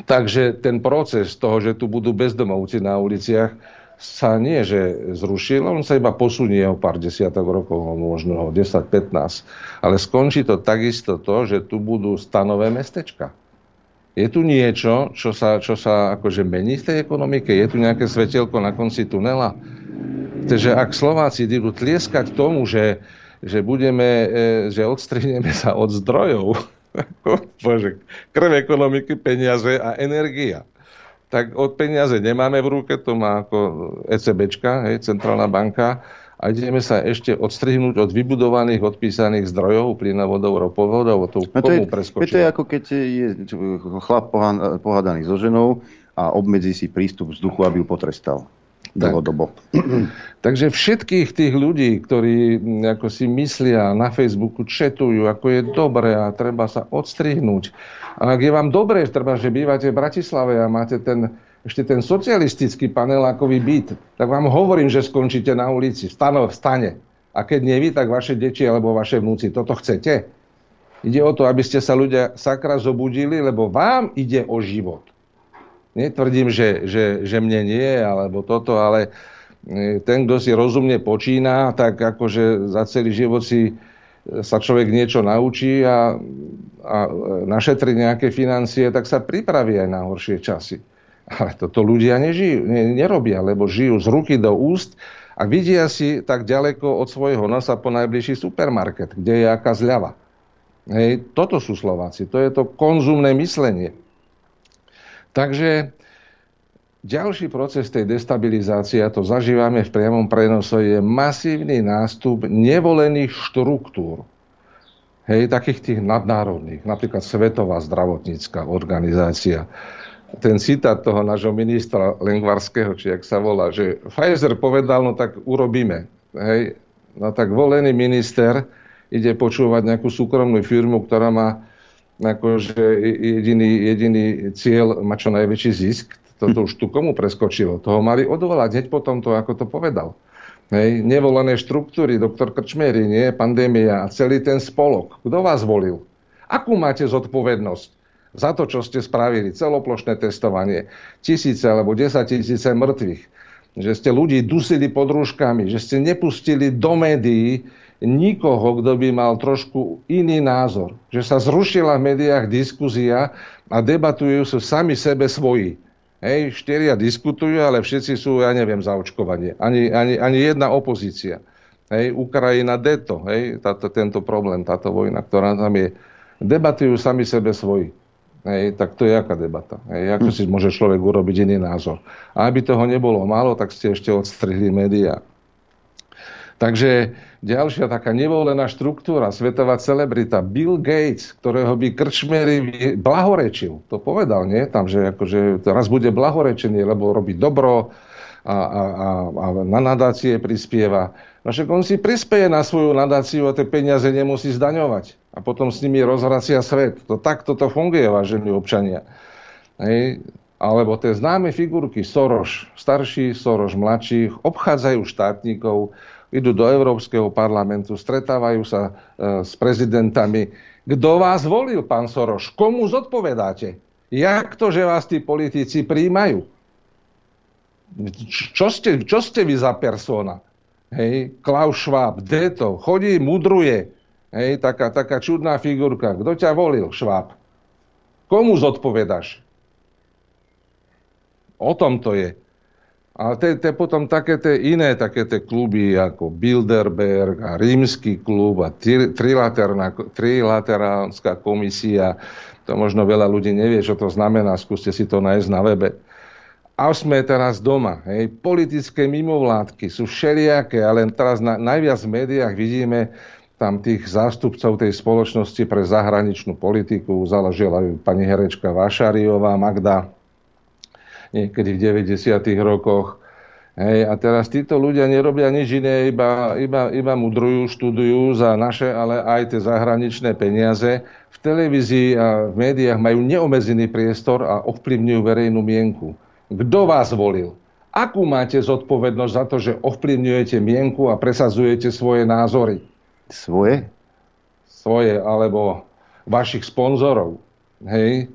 Takže ten proces toho, že tu budú bezdomovci na uliciach, sa nie, že zrušil, on sa iba posunie o pár desiatok rokov, možno 10-15. Ale skončí to takisto to, že tu budú stanové mestečka. Je tu niečo, čo sa, čo sa akože mení v tej ekonomike? Je tu nejaké svetelko na konci tunela? Takže ak Slováci idú tlieskať tomu, že, že budeme, e, že odstrihneme sa od zdrojov, (laughs) bože, krv ekonomiky, peniaze a energia tak od peniaze nemáme v ruke, to má ako ECBčka, hej, centrálna banka, a ideme sa ešte odstrihnúť od vybudovaných, odpísaných zdrojov, plynovodov, ropovodov, to, no to preskočí? To je ako keď je chlap pohádaný so ženou a obmedzí si prístup vzduchu, aby ju potrestal dlhodobo. (clears throat) Takže všetkých tých ľudí, ktorí ako si myslia na Facebooku, četujú, ako je dobre a treba sa odstrihnúť a ak je vám dobré, treba, že bývate v Bratislave a máte ten, ešte ten socialistický panelákový byt, tak vám hovorím, že skončíte na ulici, stano, stane. A keď nie vy, tak vaše deti alebo vaše vnúci. Toto chcete? Ide o to, aby ste sa ľudia sakra zobudili, lebo vám ide o život. Netvrdím, že, že, že mne nie, alebo toto, ale e, ten, kto si rozumne počína, tak akože za celý život si sa človek niečo naučí a, a našetrí nejaké financie, tak sa pripraví aj na horšie časy. Ale toto ľudia nežijú, ne, nerobia, lebo žijú z ruky do úst a vidia si tak ďaleko od svojho nosa po najbližší supermarket, kde je aká zľava. Hej, toto sú Slováci, to je to konzumné myslenie. Takže ďalší proces tej destabilizácie, a to zažívame v priamom prenose, je masívny nástup nevolených štruktúr. Hej, takých tých nadnárodných, napríklad Svetová zdravotnícká organizácia. Ten citát toho nášho ministra Lengvarského, či jak sa volá, že Pfizer povedal, no tak urobíme. Hej, no tak volený minister ide počúvať nejakú súkromnú firmu, ktorá má akože jediný, jediný cieľ má čo najväčší zisk, toto už tu komu preskočilo? Toho mali odvolať hneď po tomto, ako to povedal. Hej, nevolené štruktúry, doktor Krčmery, nie, pandémia a celý ten spolok. Kto vás volil? Akú máte zodpovednosť za to, čo ste spravili? Celoplošné testovanie, tisíce alebo desať tisíce mŕtvych. Že ste ľudí dusili pod rúškami, že ste nepustili do médií nikoho, kto by mal trošku iný názor. Že sa zrušila v médiách diskuzia a debatujú sa sami sebe svoji. Hej, štyria diskutujú, ale všetci sú, ja neviem, za očkovanie. Ani, ani, ani jedna opozícia. Hej, Ukrajina deto, hej, táto, tento problém, táto vojna, ktorá tam je. Debatujú sami sebe svoji. Hej, tak to je aká debata. Hej, ako hm. si môže človek urobiť iný názor. A aby toho nebolo málo, tak ste ešte odstrihli médiá. Takže ďalšia taká nevolená štruktúra, svetová celebrita Bill Gates, ktorého by Krčmery blahorečil. To povedal, nie? Tam, že akože raz bude blahorečenie, lebo robí dobro a, a, a, a na nadácie prispieva. No však on si prispieje na svoju nadáciu a tie peniaze nemusí zdaňovať. A potom s nimi rozhracia svet. To takto to funguje, vážení občania. Hej. Alebo tie známe figurky, Soroš starší, Soroš mladších, obchádzajú štátnikov, idú do Európskeho parlamentu, stretávajú sa e, s prezidentami. Kto vás volil, pán Soroš? Komu zodpovedáte? Jak to, že vás tí politici príjmajú? Čo ste, čo ste vy za persona? Hej, Klaus Schwab, to? chodí, mudruje. Hej, taká, taká čudná figurka. Kto ťa volil, Schwab? Komu zodpovedáš? O tom to je. A te, te potom také tie iné také tie kluby ako Bilderberg a Rímsky klub a Trilaterálska komisia, to možno veľa ľudí nevie, čo to znamená, skúste si to nájsť na webe. A sme teraz doma. Hej. Politické mimovládky sú všelijaké, ale teraz na, najviac v médiách vidíme tam tých zástupcov tej spoločnosti pre zahraničnú politiku. Založila pani herečka Vašariová, Magda, niekedy v 90. rokoch. Hej, a teraz títo ľudia nerobia nič iné, iba, iba, iba mudrujú, študujú za naše, ale aj tie zahraničné peniaze. V televízii a v médiách majú neomezený priestor a ovplyvňujú verejnú mienku. Kto vás volil? Akú máte zodpovednosť za to, že ovplyvňujete mienku a presazujete svoje názory? Svoje? Svoje, alebo vašich sponzorov. Hej?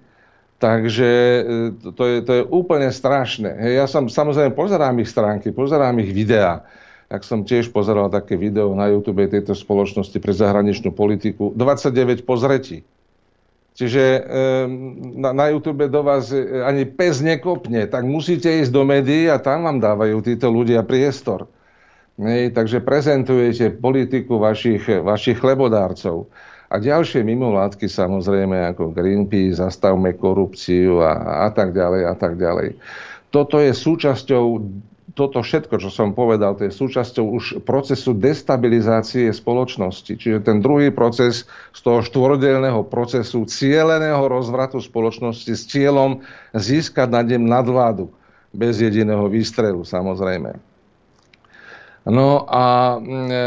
Takže e, to je, to je úplne strašné. Hej, ja som samozrejme pozerám ich stránky, pozerám ich videá. Tak som tiež pozeral také video na YouTube tejto spoločnosti pre zahraničnú politiku. 29 pozretí. Čiže na, na YouTube do vás e, ani pes nekopne, tak musíte ísť do médií a tam vám dávajú títo ľudia priestor. Takže prezentujete politiku vašich, vašich chlebodárcov. A ďalšie mimovládky samozrejme ako Greenpeace, zastavme korupciu a, a tak ďalej a tak ďalej. Toto je súčasťou toto všetko, čo som povedal, to je súčasťou už procesu destabilizácie spoločnosti. Čiže ten druhý proces z toho štvordelného procesu cieleného rozvratu spoločnosti s cieľom získať nad ním nadvládu. Bez jediného výstrelu, samozrejme. No a mm, e,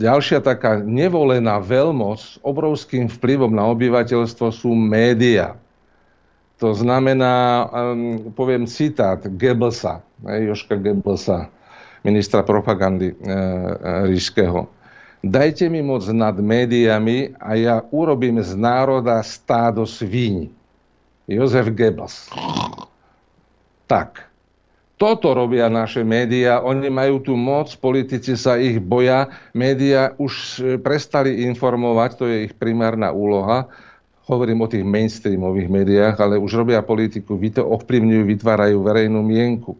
ďalšia taká nevolená veľmoc s obrovským vplyvom na obyvateľstvo sú média. To znamená, poviem citát Goebbelsa, Joška Goebbelsa, ministra propagandy e, e, ríšského. Dajte mi moc nad médiami a ja urobím z národa stádo svíň. Jozef Goebbels. Tak. Toto robia naše médiá. Oni majú tú moc, politici sa ich boja. Média už e, prestali informovať, to je ich primárna úloha hovorím o tých mainstreamových médiách, ale už robia politiku, ovplyvňujú, vytvárajú verejnú mienku.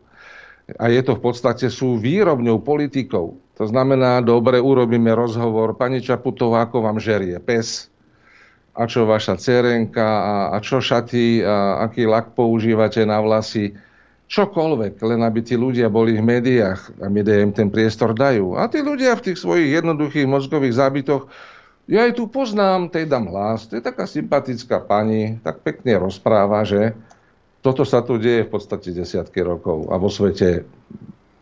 A je to v podstate sú výrobňou politikov. To znamená, dobre, urobíme rozhovor, pani Čaputová, ako vám žerie pes, a čo vaša cerenka, a, a čo šaty, a aký lak používate na vlasy, čokoľvek, len aby tí ľudia boli v médiách a médiá im ten priestor dajú. A tí ľudia v tých svojich jednoduchých mozgových zábitoch ja aj tu poznám, tej dám hlas, to je taká sympatická pani, tak pekne rozpráva, že toto sa tu deje v podstate desiatky rokov a vo svete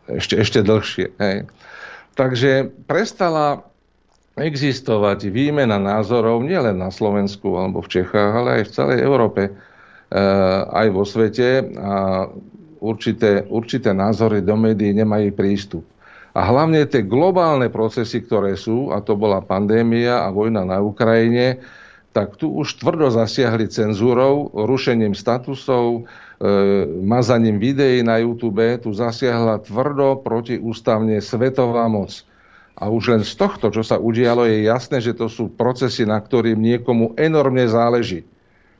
ešte, ešte dlhšie. Hej. Takže prestala existovať výmena názorov nielen na Slovensku alebo v Čechách, ale aj v celej Európe, e, aj vo svete a určité, určité názory do médií nemajú prístup. A hlavne tie globálne procesy, ktoré sú, a to bola pandémia a vojna na Ukrajine, tak tu už tvrdo zasiahli cenzúrou, rušením statusov, e, mazaním videí na YouTube, tu zasiahla tvrdo protiústavne svetová moc. A už len z tohto, čo sa udialo, je jasné, že to sú procesy, na ktorým niekomu enormne záleží.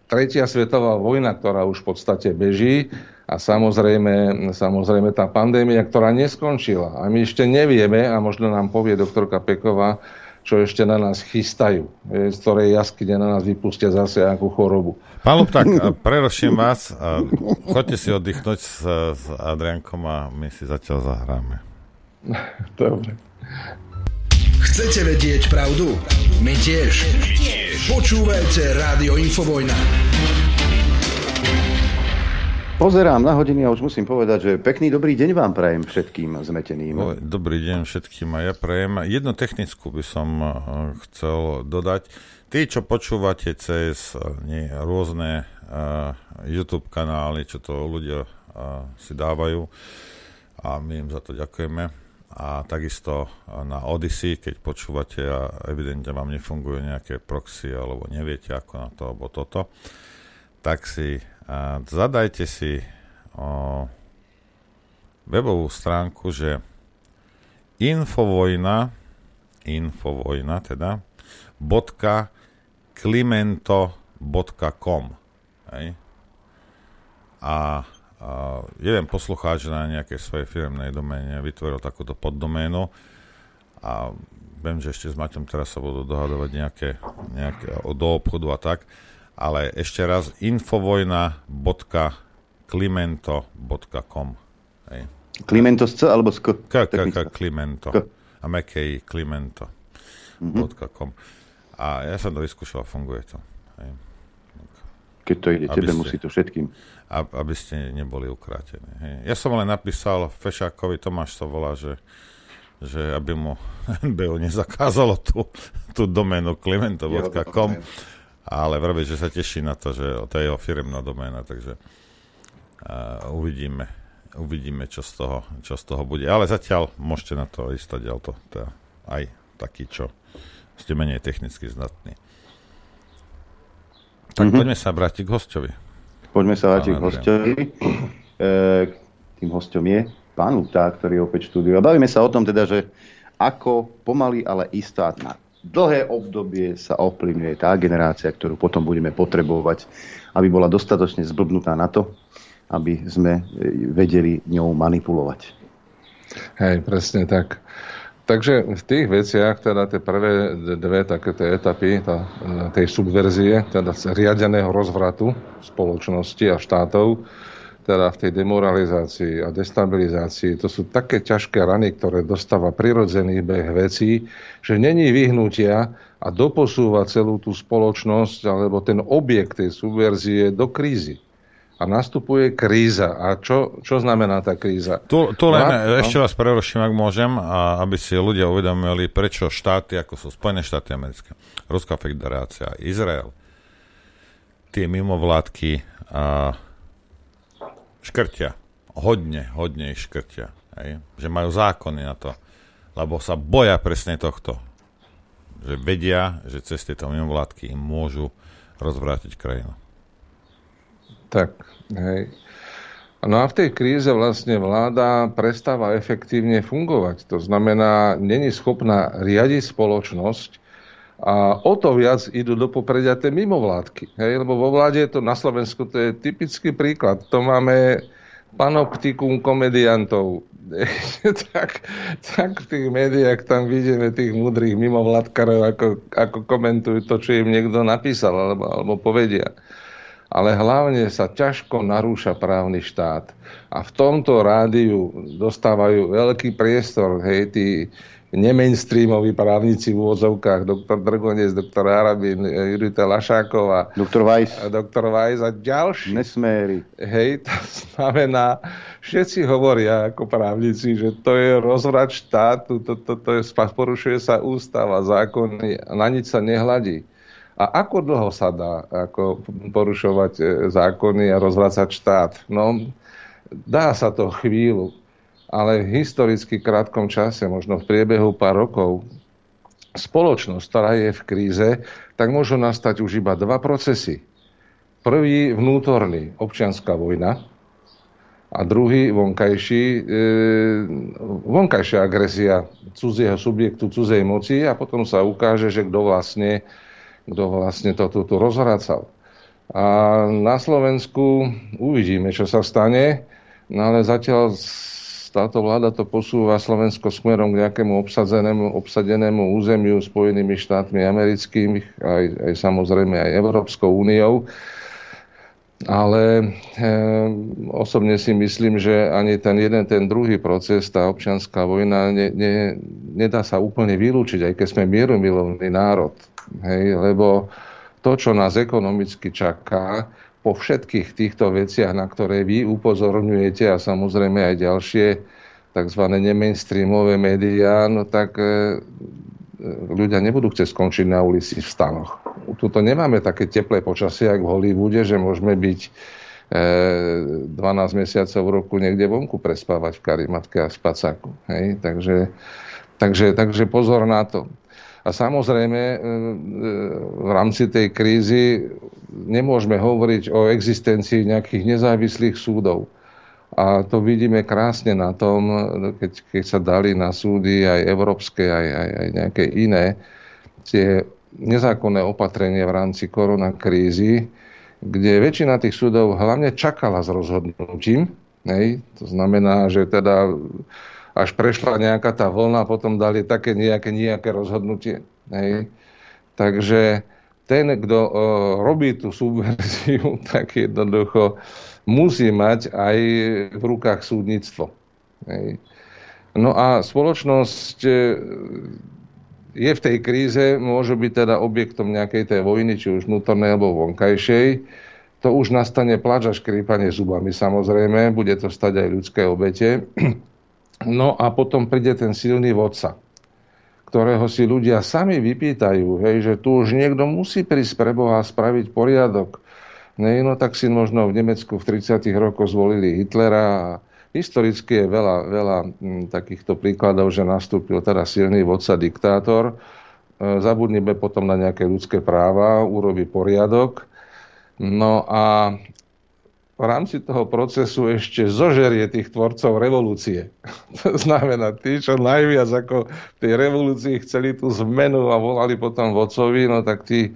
Tretia svetová vojna, ktorá už v podstate beží, a samozrejme, samozrejme tá pandémia, ktorá neskončila. A my ešte nevieme, a možno nám povie doktorka Peková, čo ešte na nás chystajú, z ktorej jaskyne na nás vypustia zase akú chorobu. Pán tak preroším vás. A choďte si oddychnúť s, s Adriankom a my si zatiaľ zahráme. (laughs) Dobre. Chcete vedieť pravdu? My tiež. My tiež. Počúvajte Rádio Infovojna. Pozerám na hodiny a už musím povedať, že pekný dobrý deň vám prajem všetkým zmeteným. Dobrý deň všetkým a ja prajem. Jednu technickú by som eh, chcel dodať. Tí, čo počúvate cez eh, nie, rôzne uh, YouTube kanály, čo to ľudia uh, si dávajú a my im za to ďakujeme. A takisto na Odyssey, keď počúvate a evidentne vám nefungujú nejaké proxy alebo neviete ako na to alebo toto, tak si zadajte si o, webovú stránku, že infovojna, infovojna teda, bodka klimento.com hej? A, a jeden poslucháč na nejakej svojej firmnej domene vytvoril takúto poddoménu a viem, že ešte s Maťom teraz sa budú dohadovať nejaké, nejaké do obchodu a tak ale ešte raz infovojna.klimento.com Klimento s C alebo s K? K, K, K, Klimento. K. A Mekej Klimento.com. A ja som to vyskúšal, funguje to. Hej. Keď to ide tebe, ste, musí to všetkým. Aby ste neboli ukrátení. Hej. Ja som len napísal Fešákovi, Tomáš sa volá, že že aby mu (laughs) NBO nezakázalo tú, tú doménu klimento.com ale vraví, že sa teší na to, že to je jeho firmná doména, takže uh, uvidíme. uvidíme, čo z toho, čo z toho bude. Ale zatiaľ môžete na to ísť ďal to, teda aj taký, čo ste menej technicky zdatní. Tak mm-hmm. poďme sa vrátiť k hostovi. Poďme sa vrátiť k hostovi. (clears throat) E, tým hostom je pán Utá, ktorý je opäť štúdiu. A bavíme sa o tom teda, že ako pomaly, ale istá dlhé obdobie sa ovplyvňuje tá generácia, ktorú potom budeme potrebovať, aby bola dostatočne zblbnutá na to, aby sme e, vedeli ňou manipulovať. Hej, presne tak. Takže v tých veciach, teda tie prvé dve také tie etapy tá, tej subverzie, teda riadeného rozvratu spoločnosti a štátov, teda v tej demoralizácii a destabilizácii, to sú také ťažké rany, ktoré dostáva prirodzený beh vecí, že není vyhnutia a doposúva celú tú spoločnosť alebo ten objekt tej subverzie do krízy a nastupuje kríza. A čo, čo znamená tá kríza? Tu, tu len no, ešte raz preruším, ak môžem, a aby si ľudia uvedomili, prečo štáty, ako sú Spojené štáty americké, Ruská federácia, Izrael, tie mimovládky a škrtia. Hodne, hodne ich škrtia. Hej? Že majú zákony na to. Lebo sa boja presne tohto. Že vedia, že cez tieto mimovládky im môžu rozvrátiť krajinu. Tak, hej. No a v tej kríze vlastne vláda prestáva efektívne fungovať. To znamená, není schopná riadiť spoločnosť a o to viac idú do popredia tie mimovládky. Hej? Lebo vo vláde je to na Slovensku, to je typický príklad. To máme panoptikum komediantov. (laughs) tak, tak v tých médiách tam vidíme tých múdrych mimovládkarov, ako, ako komentujú to, čo im niekto napísal alebo, alebo povedia ale hlavne sa ťažko narúša právny štát. A v tomto rádiu dostávajú veľký priestor, hej, tí nemainstreamoví právnici v úvodzovkách, doktor Drgonec, doktor Arabin, Judita Lašáková, doktor Weiss. A doktor Weiss a ďalší. Nesméry. Hej, to znamená, všetci hovoria ako právnici, že to je rozvrat štátu, to, to, to je, porušuje sa ústava, zákony, na nič sa nehladí. A ako dlho sa dá ako porušovať e, zákony a rozvracať štát? No, dá sa to chvíľu, ale v historicky krátkom čase, možno v priebehu pár rokov, spoločnosť, ktorá je v kríze, tak môžu nastať už iba dva procesy. Prvý vnútorný, občianská vojna, a druhý vonkajší, e, vonkajšia agresia cudzieho subjektu, cudzej moci a potom sa ukáže, že kto vlastne kto vlastne to tu rozhracal. A na Slovensku uvidíme, čo sa stane, no ale zatiaľ táto vláda to posúva Slovensko smerom k nejakému obsadenému, obsadenému územiu Spojenými štátmi americkými, aj, aj samozrejme aj Európskou úniou. Ale e, osobne si myslím, že ani ten jeden, ten druhý proces, tá občianská vojna, ne, ne, nedá sa úplne vylúčiť, aj keď sme mierumilovný národ. Hej, lebo to, čo nás ekonomicky čaká, po všetkých týchto veciach, na ktoré vy upozorňujete a samozrejme aj ďalšie tzv. nemainstreamové médiá, no tak e, ľudia nebudú chcieť skončiť na ulici v stanoch. Tuto nemáme také teplé počasie, ako v Hollywoode, že môžeme byť e, 12 mesiacov v roku niekde vonku prespávať v karimatke a spacáku. Hej? Takže, takže, takže pozor na to. A samozrejme, e, e, v rámci tej krízy nemôžeme hovoriť o existencii nejakých nezávislých súdov. A to vidíme krásne na tom, keď, keď sa dali na súdy aj európske, aj, aj, aj nejaké iné, tie nezákonné opatrenie v rámci koronakrízy, kde väčšina tých súdov hlavne čakala s rozhodnutím. Hej? To znamená, že teda až prešla nejaká tá vlna, potom dali také nejaké, nejaké rozhodnutie. Hej. Takže ten, kto uh, robí tú subverziu, (laughs) tak jednoducho musí mať aj v rukách súdnictvo. Hej. No a spoločnosť e, je v tej kríze, môže byť teda objektom nejakej tej vojny, či už vnútornej alebo vonkajšej. To už nastane plač a škrípanie zubami samozrejme, bude to stať aj ľudské obete. No a potom príde ten silný vodca, ktorého si ľudia sami vypýtajú, hej, že tu už niekto musí prísť pre Boha spraviť poriadok. Nej, no tak si možno v Nemecku v 30. rokoch zvolili Hitlera a Historicky je veľa, veľa takýchto príkladov, že nastúpil teda silný vodca, diktátor, e, zabudnime potom na nejaké ľudské práva, urobí poriadok. No a v rámci toho procesu ešte zožerie tých tvorcov revolúcie. (laughs) To znamená, tí, čo najviac ako v tej revolúcii chceli tú zmenu a volali potom vodcovi, no tak tí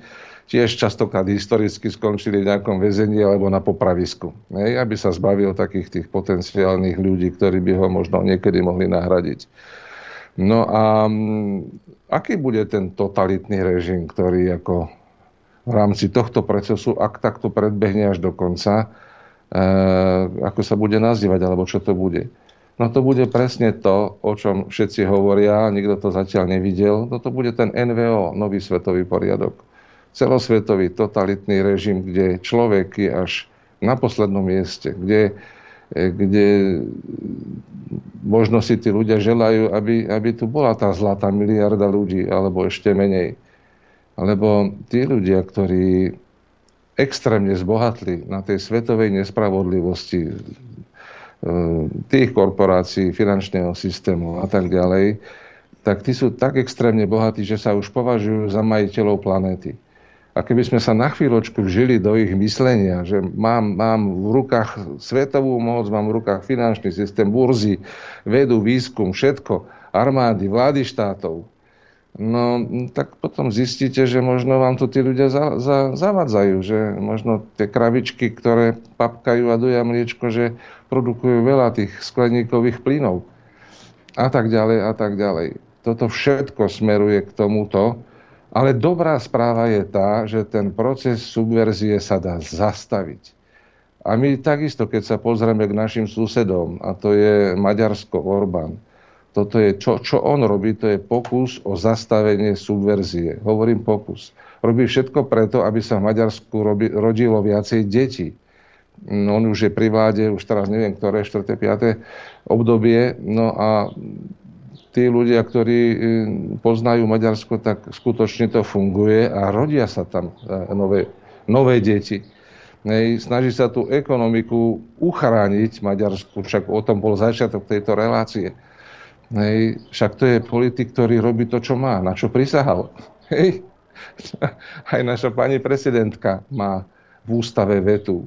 tiež častokrát historicky skončili v nejakom väzení alebo na popravisku. Hej, aby sa zbavil takých tých potenciálnych ľudí, ktorí by ho možno niekedy mohli nahradiť. No a mm, aký bude ten totalitný režim, ktorý ako v rámci tohto procesu, ak takto predbehne až do konca, ako sa bude nazývať, alebo čo to bude. No to bude presne to, o čom všetci hovoria, nikto to zatiaľ nevidel. No to bude ten NVO, nový svetový poriadok celosvetový totalitný režim, kde človek je až na poslednom mieste, kde, kde možno si tí ľudia želajú, aby, aby tu bola tá zlatá miliarda ľudí, alebo ešte menej. Lebo tí ľudia, ktorí extrémne zbohatli na tej svetovej nespravodlivosti e, tých korporácií, finančného systému a tak ďalej, tak tí sú tak extrémne bohatí, že sa už považujú za majiteľov planéty. A keby sme sa na chvíľočku vžili do ich myslenia, že mám, mám v rukách svetovú moc, mám v rukách finančný systém, burzy, vedu, výskum, všetko, armády, vlády štátov, no tak potom zistíte, že možno vám to tí ľudia za, za, zavadzajú, že možno tie kravičky, ktoré papkajú a doja mliečko, že produkujú veľa tých skleníkových plynov a tak ďalej a tak ďalej. Toto všetko smeruje k tomuto, ale dobrá správa je tá, že ten proces subverzie sa dá zastaviť. A my takisto, keď sa pozrieme k našim susedom, a to je Maďarsko, Orbán, toto je, čo, čo on robí, to je pokus o zastavenie subverzie. Hovorím pokus. Robí všetko preto, aby sa v Maďarsku robi, rodilo viacej detí. No, on už je pri vláde, už teraz neviem, ktoré, 4. 5. obdobie. No a tí ľudia, ktorí e, poznajú Maďarsko, tak skutočne to funguje a rodia sa tam e, nové, nové deti. Nej, snaží sa tú ekonomiku uchrániť Maďarsku, však o tom bol začiatok tejto relácie. Nej, však to je politik, ktorý robí to, čo má, na čo prisahal. Hej. (laughs) Aj naša pani prezidentka má v ústave vetu,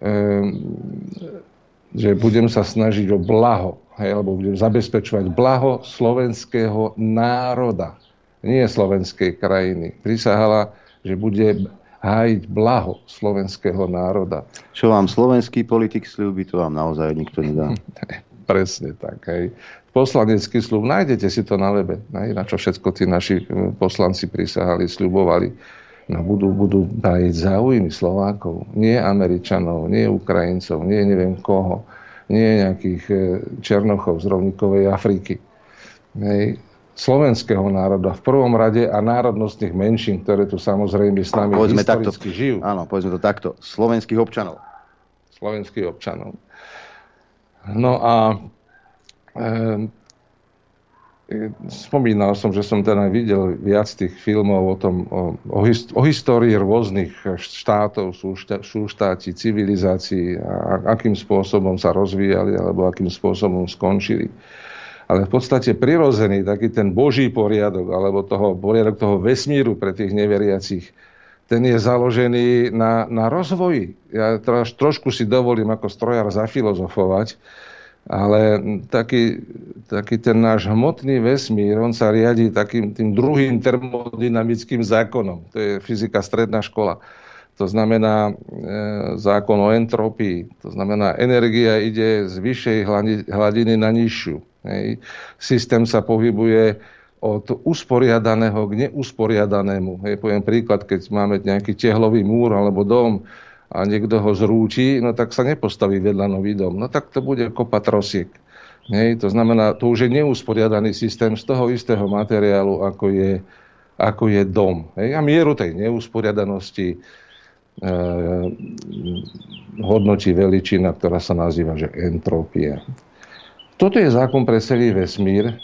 ehm, že budem sa snažiť o blaho hej, alebo budem zabezpečovať blaho slovenského národa, nie slovenskej krajiny. Prisahala, že bude hájiť blaho slovenského národa. Čo vám slovenský politik slúbi, to vám naozaj nikto nedá. (laughs) Presne tak. Hej. Poslanecký slúb, nájdete si to na webe, na čo všetko tí naši hm, poslanci prisahali, sľubovali. No budú, budú hájiť záujmy Slovákov, nie Američanov, nie Ukrajincov, nie neviem koho nie nejakých e, Černochov z rovníkovej Afriky. Hej, slovenského národa v prvom rade a národnostných menšín, ktoré tu samozrejme s nami povedzme historicky takto, žijú. Áno, povedzme to takto. Slovenských občanov. Slovenských občanov. No a spomínal som, že som teda videl viac tých filmov o tom, o, o, hist- o histórii rôznych štátov, súštáti, civilizácií a akým spôsobom sa rozvíjali alebo akým spôsobom skončili. Ale v podstate prirozený taký ten boží poriadok alebo toho, poriadok toho vesmíru pre tých neveriacich, ten je založený na, na rozvoji. Ja troš, trošku si dovolím ako strojar zafilozofovať, ale taký, taký ten náš hmotný vesmír, on sa riadi takým tým druhým termodynamickým zákonom. To je fyzika stredná škola. To znamená e, zákon o entropii. To znamená, energia ide z vyššej hladiny na nižšiu. Hej. Systém sa pohybuje od usporiadaného k neusporiadanému. Hej, poviem príklad, keď máme nejaký tehlový múr alebo dom, a niekto ho zrúti, no tak sa nepostaví vedľa nový dom. No tak to bude kopa trosiek. Hej, to znamená, to už je neusporiadaný systém z toho istého materiálu, ako je, ako je dom. Hej, a mieru tej neusporiadanosti e, hodnotí veličina, ktorá sa nazýva že entropia. Toto je zákon pre celý vesmír,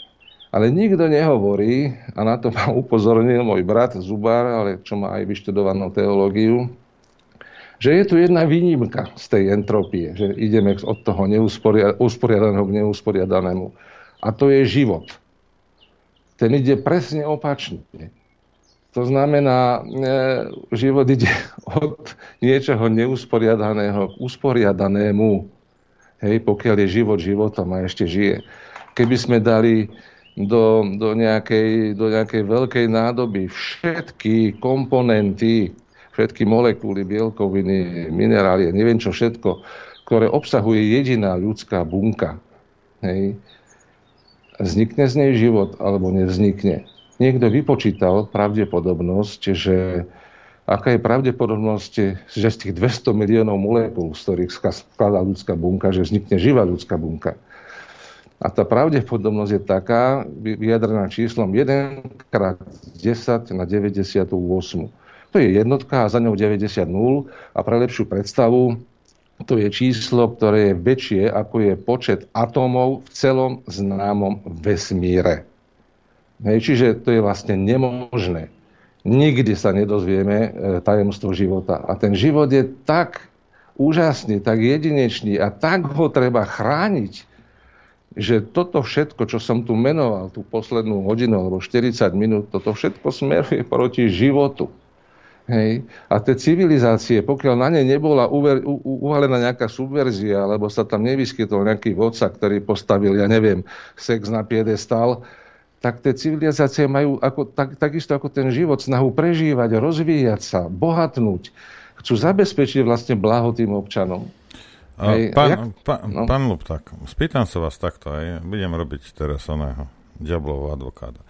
ale nikto nehovorí, a na to ma upozornil môj brat Zubár, ale čo má aj vyštudovanú teológiu, že je tu jedna výnimka z tej entropie, že ideme od toho usporiadaného k neusporiadanému. A to je život. Ten ide presne opačne. To znamená, e, život ide (laughs) od niečoho neusporiadaného k usporiadanému. Hej, pokiaľ je život životom a ešte žije. Keby sme dali do, do, nejakej, do nejakej veľkej nádoby všetky komponenty, všetky molekuly, bielkoviny, minerálie, neviem čo všetko, ktoré obsahuje jediná ľudská bunka, hej, vznikne z nej život alebo nevznikne niekto vypočítal pravdepodobnosť, že aká je pravdepodobnosť, že z tých 200 miliónov molekúl, z ktorých skladá ľudská bunka, že vznikne živá ľudská bunka. A tá pravdepodobnosť je taká, vyjadrená číslom 1 krát 10 na 98. To je jednotka a za ňou 90 nul. A pre lepšiu predstavu, to je číslo, ktoré je väčšie, ako je počet atómov v celom známom vesmíre. Hej, čiže to je vlastne nemožné. Nikdy sa nedozvieme e, tajemstvo života. A ten život je tak úžasný, tak jedinečný a tak ho treba chrániť, že toto všetko, čo som tu menoval, tú poslednú hodinu alebo 40 minút, toto všetko smeruje proti životu. Hej. A tie civilizácie, pokiaľ na ne nebola uver, u, uvalená nejaká subverzia, alebo sa tam nevyskytol nejaký vodca, ktorý postavil, ja neviem, sex na piedestal, tak tie civilizácie majú ako, tak, takisto ako ten život snahu prežívať, rozvíjať sa, bohatnúť. Chcú zabezpečiť vlastne blaho tým občanom. Hej, pán, jak, pán, no. pán tak spýtam sa vás takto, aj budem robiť teraz oného diablovho advokáta.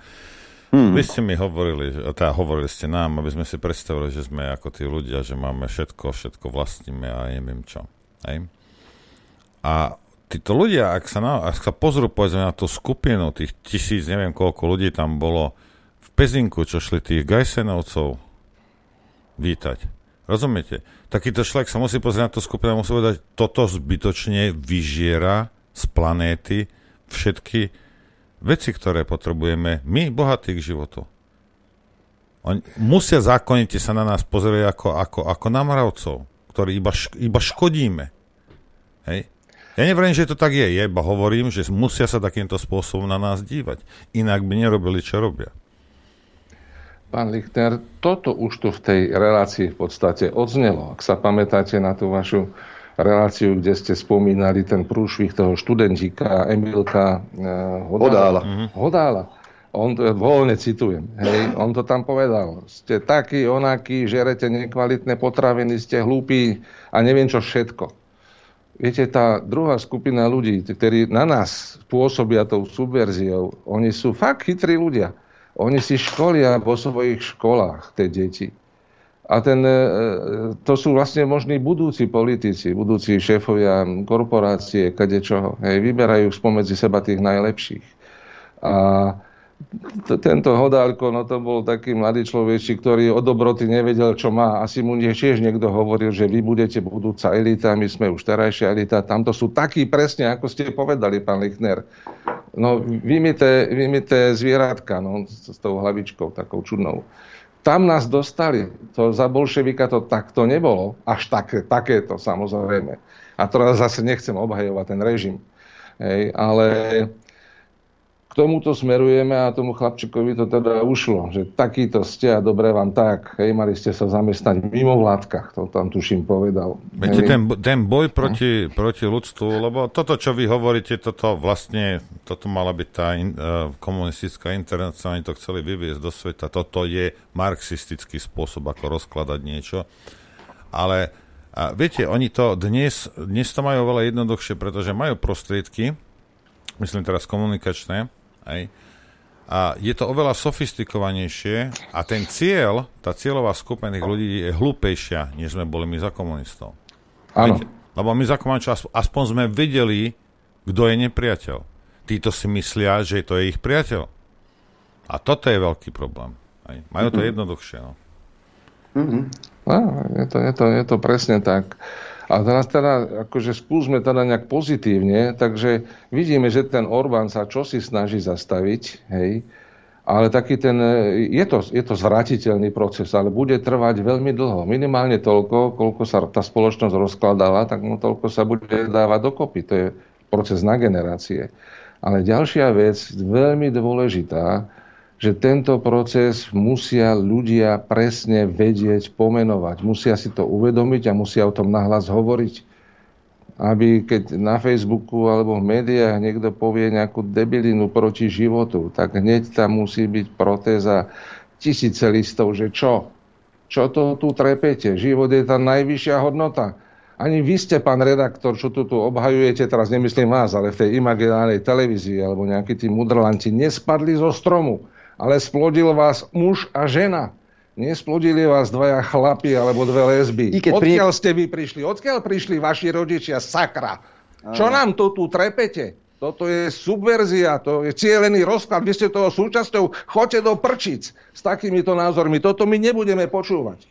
Hmm. Vy ste mi hovorili, teda hovorili ste nám, aby sme si predstavili, že sme ako tí ľudia, že máme všetko, všetko vlastníme a neviem čo. Hej? A títo ľudia, ak sa, na, ak sa pozrú povedzme na tú skupinu, tých tisíc, neviem koľko ľudí tam bolo v Pezinku, čo šli tých Gajsenovcov vítať. Rozumiete? Takýto človek sa musí pozrieť na tú skupinu a musí povedať, toto zbytočne vyžiera z planéty všetky veci, ktoré potrebujeme my, bohatých životov. Oni musia zákonite sa na nás pozrieť ako, ako, ako na mravcov, ktorí iba, šk- iba škodíme. Hej? Ja nevriem, že to tak je, ja iba hovorím, že musia sa takýmto spôsobom na nás dívať. Inak by nerobili, čo robia. Pán Lichtner, toto už tu v tej relácii v podstate odznelo. Ak sa pamätáte na tú vašu reláciu, kde ste spomínali ten prúšvih toho študentíka Emilka eh, Hodála. Mhm. Hodála. On to voľne citujem. Hej, on to tam povedal. Ste takí, onakí, žerete nekvalitné potraviny, ste hlúpi a neviem čo všetko. Viete, tá druhá skupina ľudí, ktorí na nás pôsobia tou subverziou, oni sú fakt chytrí ľudia. Oni si školia vo svojich školách, tie deti. A ten, e, to sú vlastne možní budúci politici, budúci šéfovia korporácie, kadečoho. Hej, vyberajú spomedzi seba tých najlepších. A tento Hodálko, no to bol taký mladý človečík, ktorý od dobroty nevedel, čo má. Asi mu tiež niekto hovoril, že vy budete budúca elita, my sme už terajšia elita. Tamto sú takí presne, ako ste povedali, pán Lichner. No, vymité, vymité zvieratka, no, s tou hlavičkou takou čudnou. Tam nás dostali. To za bolševika to takto nebolo. Až také, takéto, samozrejme. A teraz zase nechcem obhajovať ten režim. Hej, ale tomuto smerujeme a tomu chlapčikovi to teda ušlo, že takýto ste a dobre vám tak, hej, mali ste sa zamestnať mimo vládkach, to tam tuším povedal. Viete, ten, ten boj proti, no. proti ľudstvu, lebo toto, čo vy hovoríte, toto vlastne, toto mala byť tá in, uh, komunistická internacionálna, oni to chceli vyviezť do sveta, toto je marxistický spôsob, ako rozkladať niečo, ale a viete, oni to dnes, dnes to majú veľa jednoduchšie, pretože majú prostriedky, myslím teraz komunikačné, Hej. A je to oveľa sofistikovanejšie a ten cieľ, tá cieľová skupina tých ľudí je hlúpejšia, než sme boli my za komunistov. Áno. Lebo my za komunistov aspoň sme vedeli, kto je nepriateľ. Títo si myslia, že to je ich priateľ. A toto je veľký problém. Hej. Majú to mm-hmm. jednoduchšie. No. Mm-hmm. No, je, to, je, to, je to presne tak. A teraz teda, akože skúsme teda nejak pozitívne, takže vidíme, že ten Orbán sa čosi snaží zastaviť, hej, ale taký ten, je to, je to zvratiteľný proces, ale bude trvať veľmi dlho. Minimálne toľko, koľko sa tá spoločnosť rozkladala, tak no toľko sa bude dávať dokopy. To je proces na generácie. Ale ďalšia vec, veľmi dôležitá, že tento proces musia ľudia presne vedieť, pomenovať. Musia si to uvedomiť a musia o tom nahlas hovoriť aby keď na Facebooku alebo v médiách niekto povie nejakú debilinu proti životu, tak hneď tam musí byť protéza tisíce listov, že čo? Čo to tu trepete? Život je tá najvyššia hodnota. Ani vy ste, pán redaktor, čo tu, tu obhajujete, teraz nemyslím vás, ale v tej imaginálnej televízii alebo nejakí tí mudrlanci, nespadli zo stromu, ale splodil vás muž a žena. Nesplodili vás dvaja chlapi alebo dve lesby. Odkiaľ pri... ste vy prišli? Odkiaľ prišli vaši rodičia? Sakra. Čo nám to tu trepete? Toto je subverzia, to je cieľený rozklad. Vy ste toho súčasťou, choďte do prčic s takýmito názormi. Toto my nebudeme počúvať.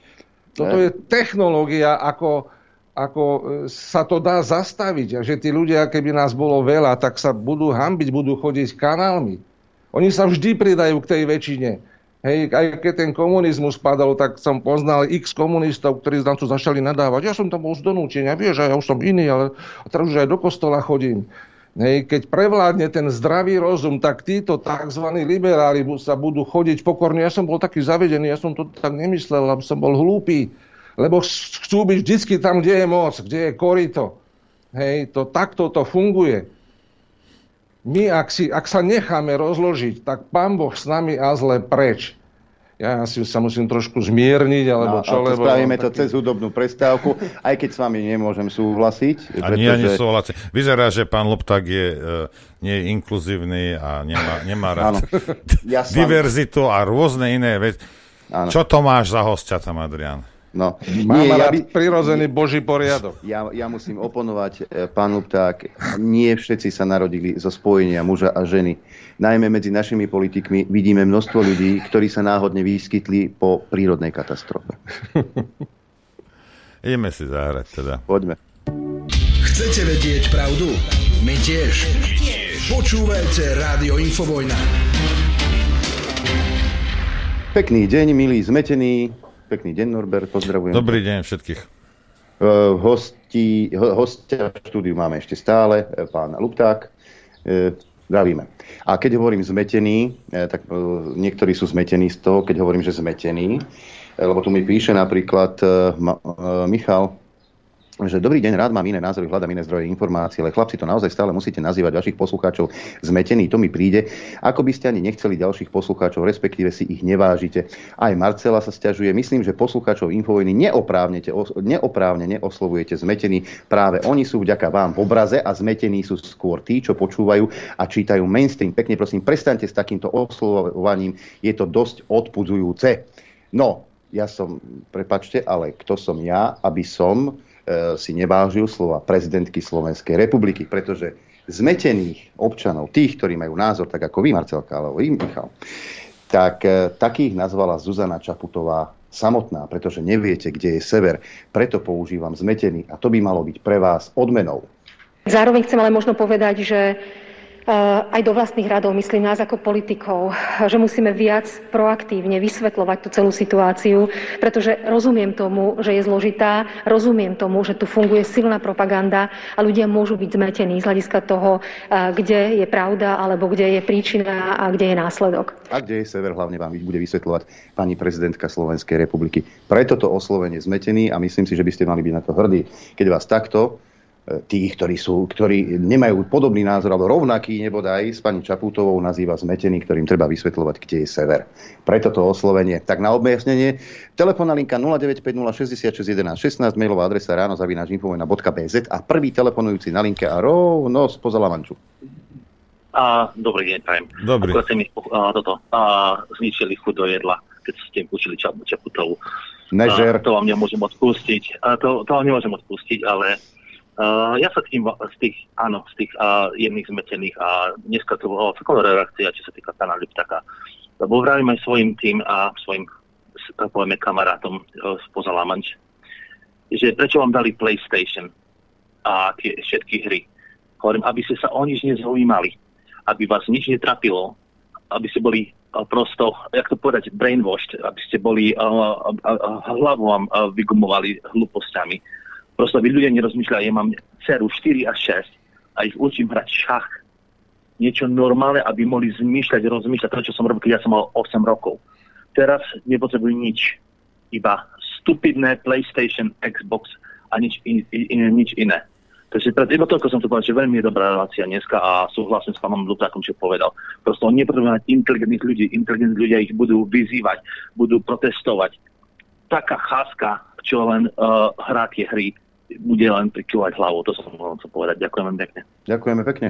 Toto je technológia, ako, ako e, sa to dá zastaviť. A že tí ľudia, keby nás bolo veľa, tak sa budú hambiť, budú chodiť kanálmi. Oni sa vždy pridajú k tej väčšine. Hej, aj keď ten komunizmus padol, tak som poznal x komunistov, ktorí nám tu začali nadávať. Ja som tam bol už donúčenia, vieš, ja už som iný, ale teraz už aj do kostola chodím. Hej, keď prevládne ten zdravý rozum, tak títo tzv. liberáli sa budú chodiť pokorne. Ja som bol taký zavedený, ja som to tak nemyslel, lebo som bol hlúpy. Lebo chcú byť vždy tam, kde je moc, kde je korito. Hej, to takto to funguje my, ak, si, ak sa necháme rozložiť, tak pán Boh s nami a zle preč. Ja asi sa musím trošku zmierniť, alebo no, čo, lebo... Spravíme to taký... cez hudobnú prestávku, aj keď s vami nemôžem súhlasiť. A pretože... nie, ani súhlasiť. Vyzerá, že pán Loptak je, uh, nie je inkluzívny a nemá, nemá rád (laughs) ja diverzitu a rôzne iné veci. Čo to máš za hostia tam, Adrian? No, Mám nie, ja by, prirodzený Boží poriadok. Ja, ja musím oponovať e, pán Lupták. Nie všetci sa narodili zo spojenia muža a ženy. Najmä medzi našimi politikmi vidíme množstvo ľudí, ktorí sa náhodne vyskytli po prírodnej katastrofe. (laughs) Ideme si zahrať teda. Poďme. Chcete vedieť pravdu? My tiež. My tiež. Počúvajte Rádio Infovojna. Pekný deň, milí zmetení Pekný deň, Norbert, pozdravujem. Dobrý deň všetkých. Uh, hosti, ho, hostia v štúdiu máme ešte stále, e, pán Lupták. Uh, zdravíme. A keď hovorím zmetený, tak niektorí sú zmetení z toho, keď hovorím, že zmetený, lebo tu mi píše napríklad Michal, že dobrý deň, rád mám iné názory, hľadám iné zdroje informácií, ale chlapci to naozaj stále musíte nazývať vašich poslucháčov zmetený, to mi príde. Ako by ste ani nechceli ďalších poslucháčov, respektíve si ich nevážite. Aj Marcela sa stiažuje. Myslím, že poslucháčov Infovojny neoprávne oslovujete zmetení. Práve oni sú vďaka vám v obraze a zmetení sú skôr tí, čo počúvajú a čítajú mainstream. Pekne prosím, prestaňte s takýmto oslovovaním. Je to dosť odpudzujúce. No, ja som, prepačte, ale kto som ja, aby som si nevážil slova prezidentky Slovenskej republiky, pretože zmetených občanov, tých, ktorí majú názor, tak ako vy, Marcelka, alebo vy, Michal, tak e, takých nazvala Zuzana Čaputová samotná, pretože neviete, kde je sever. Preto používam zmetený a to by malo byť pre vás odmenou. Zároveň chcem ale možno povedať, že aj do vlastných radov, myslím nás ako politikov, že musíme viac proaktívne vysvetľovať tú celú situáciu, pretože rozumiem tomu, že je zložitá, rozumiem tomu, že tu funguje silná propaganda a ľudia môžu byť zmetení z hľadiska toho, eh, kde je pravda alebo kde je príčina a kde je následok. A kde je sever, hlavne vám bude vysvetľovať pani prezidentka Slovenskej republiky. Preto to oslovenie zmetený a myslím si, že by ste mali byť na to hrdí. Keď vás takto tých, ktorí, sú, ktorí nemajú podobný názor, alebo rovnaký nebodaj s pani Čaputovou nazýva zmetený, ktorým treba vysvetľovať, kde je sever. Preto to oslovenie. Tak na objasnenie, telefónna linka 0950661116, mailová adresa ráno zavináčinfovojna.bz a prvý telefonujúci na linke a rovno spoza Lamanču. A, dobrý deň, prajem. Dobrý. Ako mi a, toto, a, zničili chuť do jedla, keď ste učili Čaputovu. Nežer. A, to vám nemôžem odpustiť. A to, to vám nemôžem odpustiť, ale Uh, ja sa tým, z tých, áno, z tých uh, jemných zmetených a dneska to bola celková reakcia, čo sa týka pána Liptaka. Lebo vravím aj svojim tým a svojim, tak povieme, kamarátom uh, spoza Lamanč, že prečo vám dali PlayStation a tie všetky hry. Hovorím, aby ste sa o nič nezaujímali, aby vás nič netrapilo, aby ste boli prosto, jak to povedať, brainwashed, aby ste boli, uh, uh, hlavu vám uh, vygumovali hlúpostiami. Prosto vy ľudia nerozmýšľajú, ja mám dceru 4 a 6 a ich učím hrať šach. Niečo normálne, aby mohli zmýšľať, rozmýšľať to, čo som robil, keď ja som mal 8 rokov. Teraz nepotrebujú nič. Iba stupidné PlayStation, Xbox a nič, in, in, nič iné. Takže pred, iba toľko som to povedal, že veľmi je dobrá relácia dneska a súhlasím s pánom Lutákom, čo povedal. Prosto oni nepotrebujú mať inteligentných ľudí, inteligentní ľudia ich budú vyzývať, budú protestovať. Taká cháska, čo len uh, hrá tie hry, bude len prikývať hlavu. To som mohol povedať. Ďakujem veľmi pekne. Ďakujeme pekne.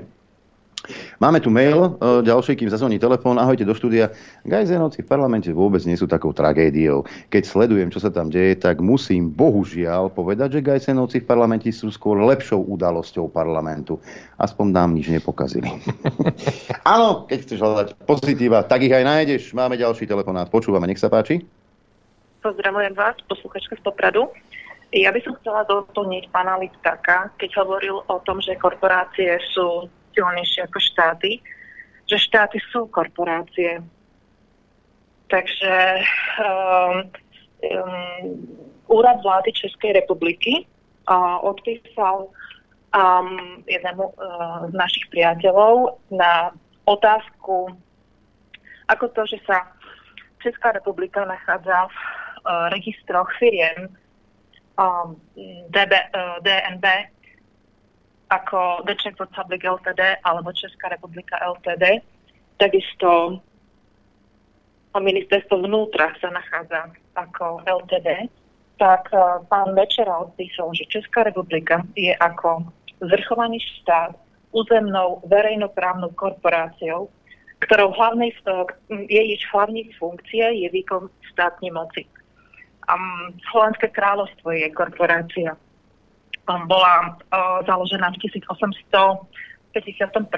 Máme tu mail, e, ďalší, kým zazvoní telefón. Ahojte do štúdia. Gajzenovci v parlamente vôbec nie sú takou tragédiou. Keď sledujem, čo sa tam deje, tak musím bohužiaľ povedať, že Gajzenovci v parlamente sú skôr lepšou udalosťou parlamentu. Aspoň nám nič nepokazili. (laughs) Áno, keď chceš hľadať pozitíva, tak ich aj nájdeš. Máme ďalší telefonát. Počúvame, nech sa páči. Pozdravujem vás, posluchačka z Popradu. Ja by som chcela doplniť pána Liptáka, keď hovoril o tom, že korporácie sú silnejšie ako štáty, že štáty sú korporácie. Takže um, um, úrad vlády Českej republiky uh, odpísal um, jednému uh, z našich priateľov na otázku, ako to, že sa Česká republika nachádza v uh, registroch firiem um, DB, uh, DNB ako The Czech Republic LTD alebo Česká republika LTD. Takisto ministerstvo vnútra sa nachádza ako LTD, tak uh, pán Večera odpísal, že Česká republika je ako zvrchovaný štát územnou verejnoprávnou korporáciou, ktorou hlavnej, jej hlavní funkcie je výkon štátnej moci. Um, Slovenské kráľovstvo je korporácia bola uh, založená v 1851,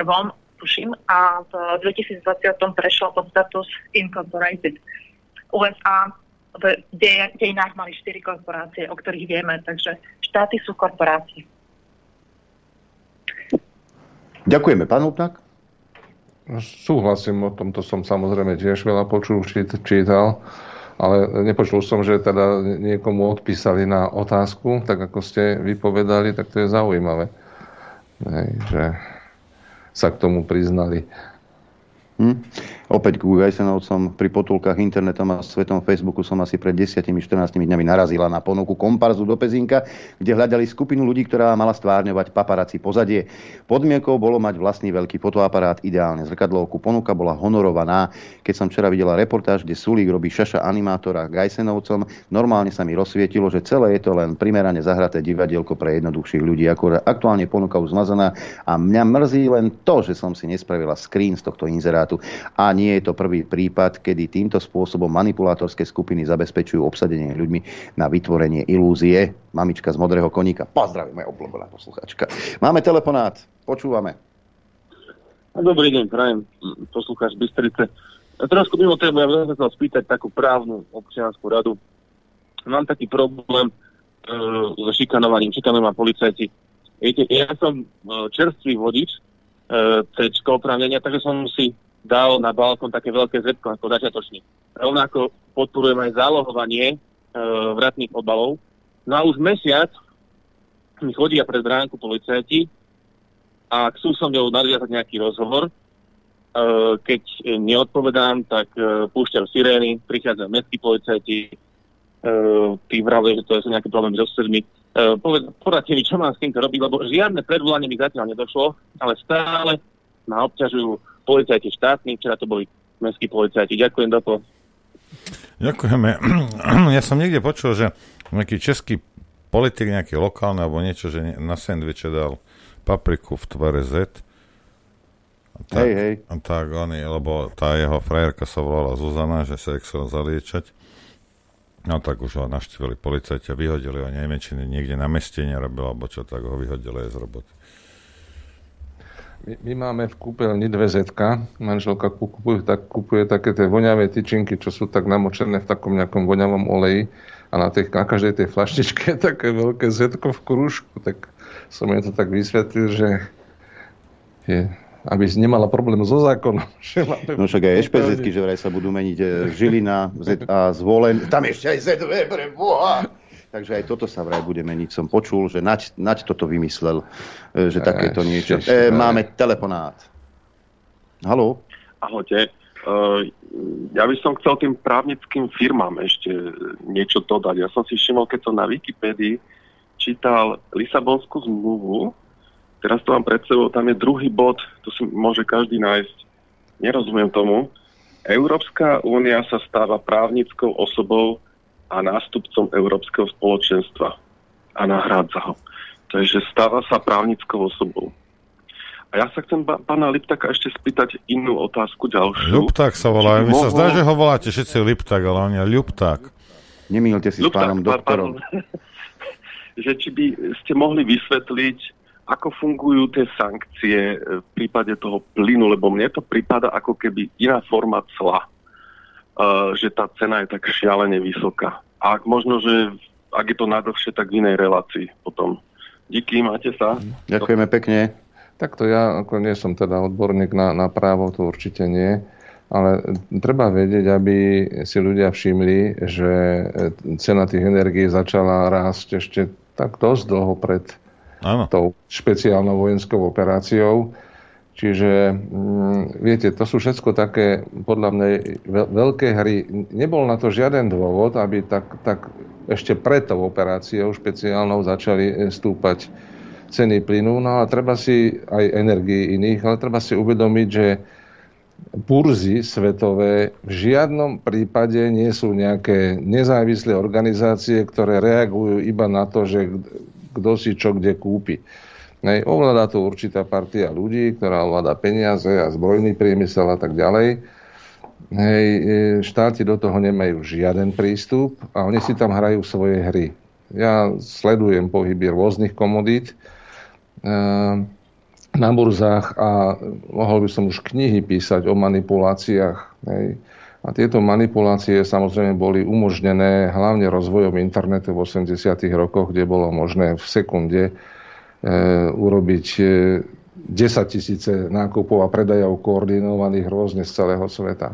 tuším, a v 2020 prešla pod status Incorporated. USA v dejinách mali 4 korporácie, o ktorých vieme, takže štáty sú korporácie. Ďakujeme. Pán Upnak? Súhlasím, o tomto som samozrejme tiež veľa počul, čítal ale nepočul som, že teda niekomu odpísali na otázku, tak ako ste vypovedali, tak to je zaujímavé, Hej, že sa k tomu priznali. Hm? Opäť ku Gajsenovcom pri potulkách internetom a svetom Facebooku som asi pred 10-14 dňami narazila na ponuku komparzu do Pezinka, kde hľadali skupinu ľudí, ktorá mala stvárňovať paparáci pozadie. Podmienkou bolo mať vlastný veľký fotoaparát, ideálne zrkadlovku. Ponuka bola honorovaná. Keď som včera videla reportáž, kde Sulík robí šaša animátora Gajsenovcom, normálne sa mi rozsvietilo, že celé je to len primerane zahraté divadielko pre jednoduchších ľudí. Akurát aktuálne ponuka už zmazaná a mňa mrzí len to, že som si nespravila screen z tohto inzerátu. A nie je to prvý prípad, kedy týmto spôsobom manipulátorské skupiny zabezpečujú obsadenie ľuďmi na vytvorenie ilúzie. Mamička z modrého koníka. Pozdravím, moja obľúbená posluchačka. Máme telefonát. Počúvame. Dobrý deň, prajem, poslucháč Bystrice. Trošku mimo tému, ja by som chcel spýtať takú právnu občianskú radu. Mám taký problém e, so šikanovaním, šikanujú ma policajti. Viete, ja som e, čerstvý vodič, e, tečko oprávnenia, takže som si dal na balkón také veľké zetko ako začiatočník. Rovnako podporujem aj zálohovanie e, vratných obalov. No a už mesiac mi chodia pred bránku policajti a chcú som ňou nadviazať nejaký rozhovor. E, keď neodpovedám, tak e, púšťajú sirény, prichádzajú mestskí policajti, e, tí vravili, že to sú nejaké problémy so susedmi. E, poradte mi, čo mám s týmto robiť, lebo žiadne predvolanie mi zatiaľ nedošlo, ale stále ma obťažujú policajti štátni, včera to boli mestskí policajti. Ďakujem to. Ďakujeme. (clears throat) Ja som niekde počul, že nejaký český politik, nejaký lokálny alebo niečo, že na sendviče dal papriku v tvare Z. Tak, hej, hej. Tak oni, lebo tá jeho frajerka sa volala Zuzana, že sa chcel zaliečať. No tak už ho naštívili policajti a vyhodili ho, neviem, či niekde na meste nerobil, alebo čo, tak ho vyhodili aj z roboty. My, my máme v kúpeľni dve zetka. Manželka kupuje, tak, kupuje také tie voňavé tyčinky, čo sú tak namočené v takom nejakom voňavom oleji a na, tej, na každej tej flaštičke je také veľké zetko v krúžku. Tak som jej to tak vysvetlil, že je aby nemala problém so zákonom. (laughs) no však aj ešpz že vraj sa budú meniť e, Žilina, ZA, Zvolen, tam ešte aj ZV, pre boha. Takže aj toto sa vraj bude meniť. Som počul, že Naď, Naď toto vymyslel, e, že takéto niečo. E, máme telefonát. Haló? Ahojte. Uh, ja by som chcel tým právnickým firmám ešte niečo dodať. Ja som si všimol, keď som na Wikipédii čítal Lisabonskú zmluvu, teraz to mám pred sebou, tam je druhý bod, to si môže každý nájsť. Nerozumiem tomu. Európska únia sa stáva právnickou osobou a nástupcom Európskeho spoločenstva a nahrádza ho. Takže stáva sa právnickou osobou. A ja sa chcem pána Liptaka ešte spýtať inú otázku ďalšiu. Liptak sa volá. Mi mohol... sa zdá, že ho voláte všetci Liptak, ale on je Liptak. Nemýlte si Liptak, s pánom doktorom. (laughs) že či by ste mohli vysvetliť, ako fungujú tie sankcie v prípade toho plynu, lebo mne to prípada ako keby iná forma cla, uh, že tá cena je tak šialene vysoká. A ak možno, že ak je to najdlhšie, tak v inej relácii potom. Díky, máte sa. Ďakujeme pekne. Takto ja ako nie som teda odborník na, na právo, to určite nie. Ale treba vedieť, aby si ľudia všimli, že cena tých energií začala rásť ešte tak dosť dlho pred ano. tou špeciálnou vojenskou operáciou. Čiže, mm, viete, to sú všetko také, podľa mňa, veľké hry. Nebol na to žiaden dôvod, aby tak, tak ešte pred tou operáciou špeciálnou začali stúpať ceny plynu, no a treba si aj energii iných, ale treba si uvedomiť, že burzy svetové v žiadnom prípade nie sú nejaké nezávislé organizácie, ktoré reagujú iba na to, že kto si čo kde kúpi. Nej, ovláda to určitá partia ľudí, ktorá ovláda peniaze a zbrojný priemysel a tak ďalej. Hej, e, štáty do toho nemajú žiaden prístup a oni si tam hrajú svoje hry. Ja sledujem pohyby rôznych komodít na burzách a mohol by som už knihy písať o manipuláciách. Hej. A tieto manipulácie samozrejme boli umožnené hlavne rozvojom internetu v 80. rokoch, kde bolo možné v sekunde e, urobiť e, 10 tisíce nákupov a predajov koordinovaných rôzne z celého sveta.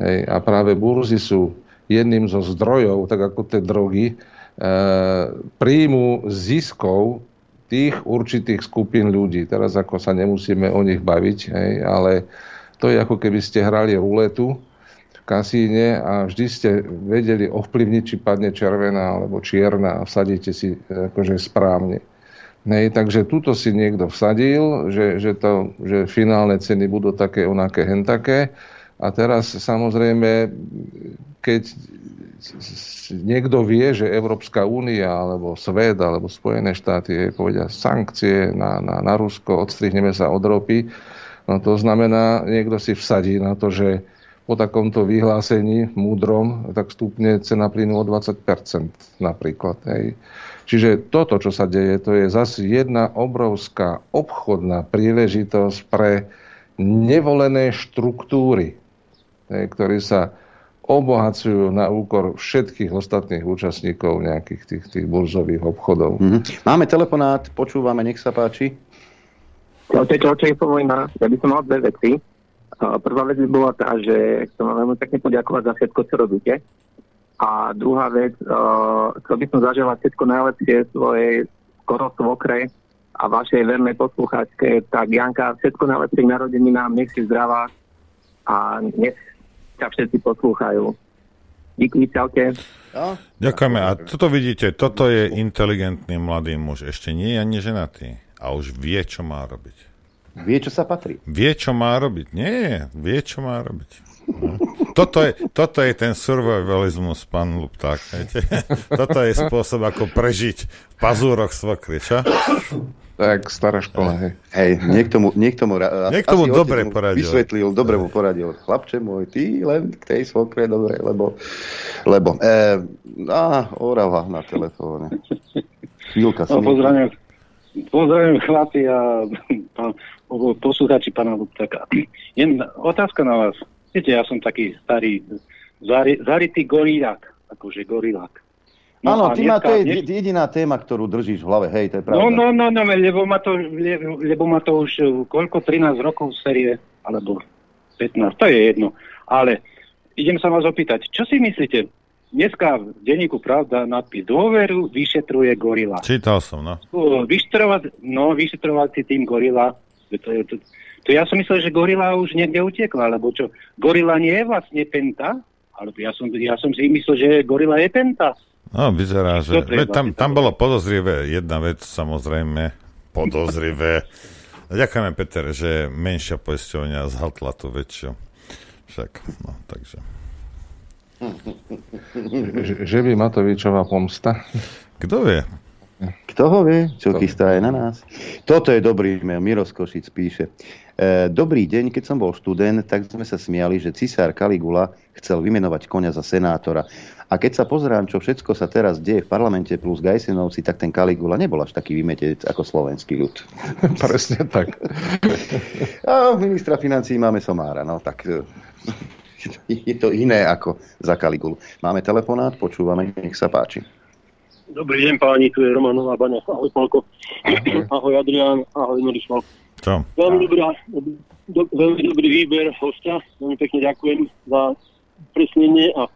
Hej. A práve burzy sú jedným zo zdrojov, tak ako tie drogy, e, príjmu ziskov tých určitých skupín ľudí. Teraz ako sa nemusíme o nich baviť, hej, ale to je ako keby ste hrali ruletu v kasíne a vždy ste vedeli ovplyvniť, či padne červená alebo čierna a vsadíte si akože správne. Nej, takže túto si niekto vsadil, že, že, to, že finálne ceny budú také, onaké, hentaké. A teraz samozrejme, keď niekto vie, že Európska únia alebo svet alebo Spojené štáty povedia sankcie na, na, na Rusko, odstrihneme sa od ropy, no to znamená, niekto si vsadí na to, že po takomto vyhlásení múdrom, tak stupne cena plynu o 20% napríklad. Hej. Čiže toto, čo sa deje, to je zase jedna obrovská obchodná príležitosť pre nevolené štruktúry, hej, ktorí sa obohacujú na úkor všetkých ostatných účastníkov nejakých tých, tých burzových obchodov. Mm-hmm. Máme telefonát, počúvame, nech sa páči. Čaute, čaute, je Vojna. Ja by som mal dve veci. Prvá vec by bola tá, že chcem vám veľmi pekne poďakovať za všetko, čo robíte. A druhá vec, chcel by som zaželať všetko najlepšie svojej skoro svokre a vašej vernej poslucháčke. Tak Janka, všetko najlepšie k narodeninám, nech si zdravá a nech ťa všetci poslúchajú. Díky, čaute. No. Ďakujeme. A toto vidíte, toto je inteligentný mladý muž. Ešte nie je ani ženatý. A už vie, čo má robiť. Vie, čo sa patrí. Vie, čo má robiť. Nie, vie, čo má robiť. No. Toto, je, toto je ten survivalizmus, pán Lupták. (laughs) Toto je spôsob, ako prežiť v pazúroch svokry, čo? Tak, stará škola, hej. Hej, niekto mu, niekto mu, niekto mu dobre mu poradil. Vysvetlil, dobre mu poradil. Chlapče môj, ty len k tej svokre, dobre, lebo, lebo, e, á, Orava na telefóne. Chvíľka no, pozdravujem, pozdravujem chlapi a (laughs) poslucháči pána Luptaka. (clears throat) Jen otázka na vás. Viete, ja som taký starý, zari, zarytý gorilák, akože gorilák. No Áno, ty dneska- to je dnes- jediná téma, ktorú držíš v hlave, hej, to je pravda. No, no, no, no, lebo ma to, le- lebo ma to už eh, koľko, 13 rokov série, alebo 15, to je jedno. Ale idem sa vás opýtať, čo si myslíte? Dneska v denníku Pravda nadpis dôveru vyšetruje gorila. Čítal som, no. Vyšetrovať, no, vyšetrovací tým gorila. To, to, to, to ja som myslel, že gorila už niekde utekla, lebo čo, gorila nie je vlastne penta, alebo ja som, ja som si myslel, že gorila je penta. No, vyzerá, že... Veď tam, tam bolo podozrivé jedna vec, samozrejme. Podozrivé. Ďakujeme, Peter, že menšia poisťovňa zhaltla tú väčšiu. Však, no, takže... Že, že by Matovičová pomsta? Kto vie? Kto ho vie, čo chystá aj na nás? Toto je dobrý mail, Miro Košic píše. E, dobrý deň, keď som bol študent, tak sme sa smiali, že cisár Kaligula chcel vymenovať konia za senátora. A keď sa pozerám, čo všetko sa teraz deje v parlamente plus Gajsenovci, tak ten Kaligula nebol až taký vymetec ako slovenský ľud. (laughs) Presne tak. (laughs) A ministra financí máme Somára, no tak e, (laughs) je to iné ako za Kaligulu. Máme telefonát, počúvame, nech sa páči. Dobrý deň páni, tu je Romanová Baňa. Ahoj Palko. Ahoj Adrián, ahoj Norislav. Čo? Veľmi, dobrá, do, veľmi dobrý výber hostia. Veľmi pekne ďakujem za presnenie a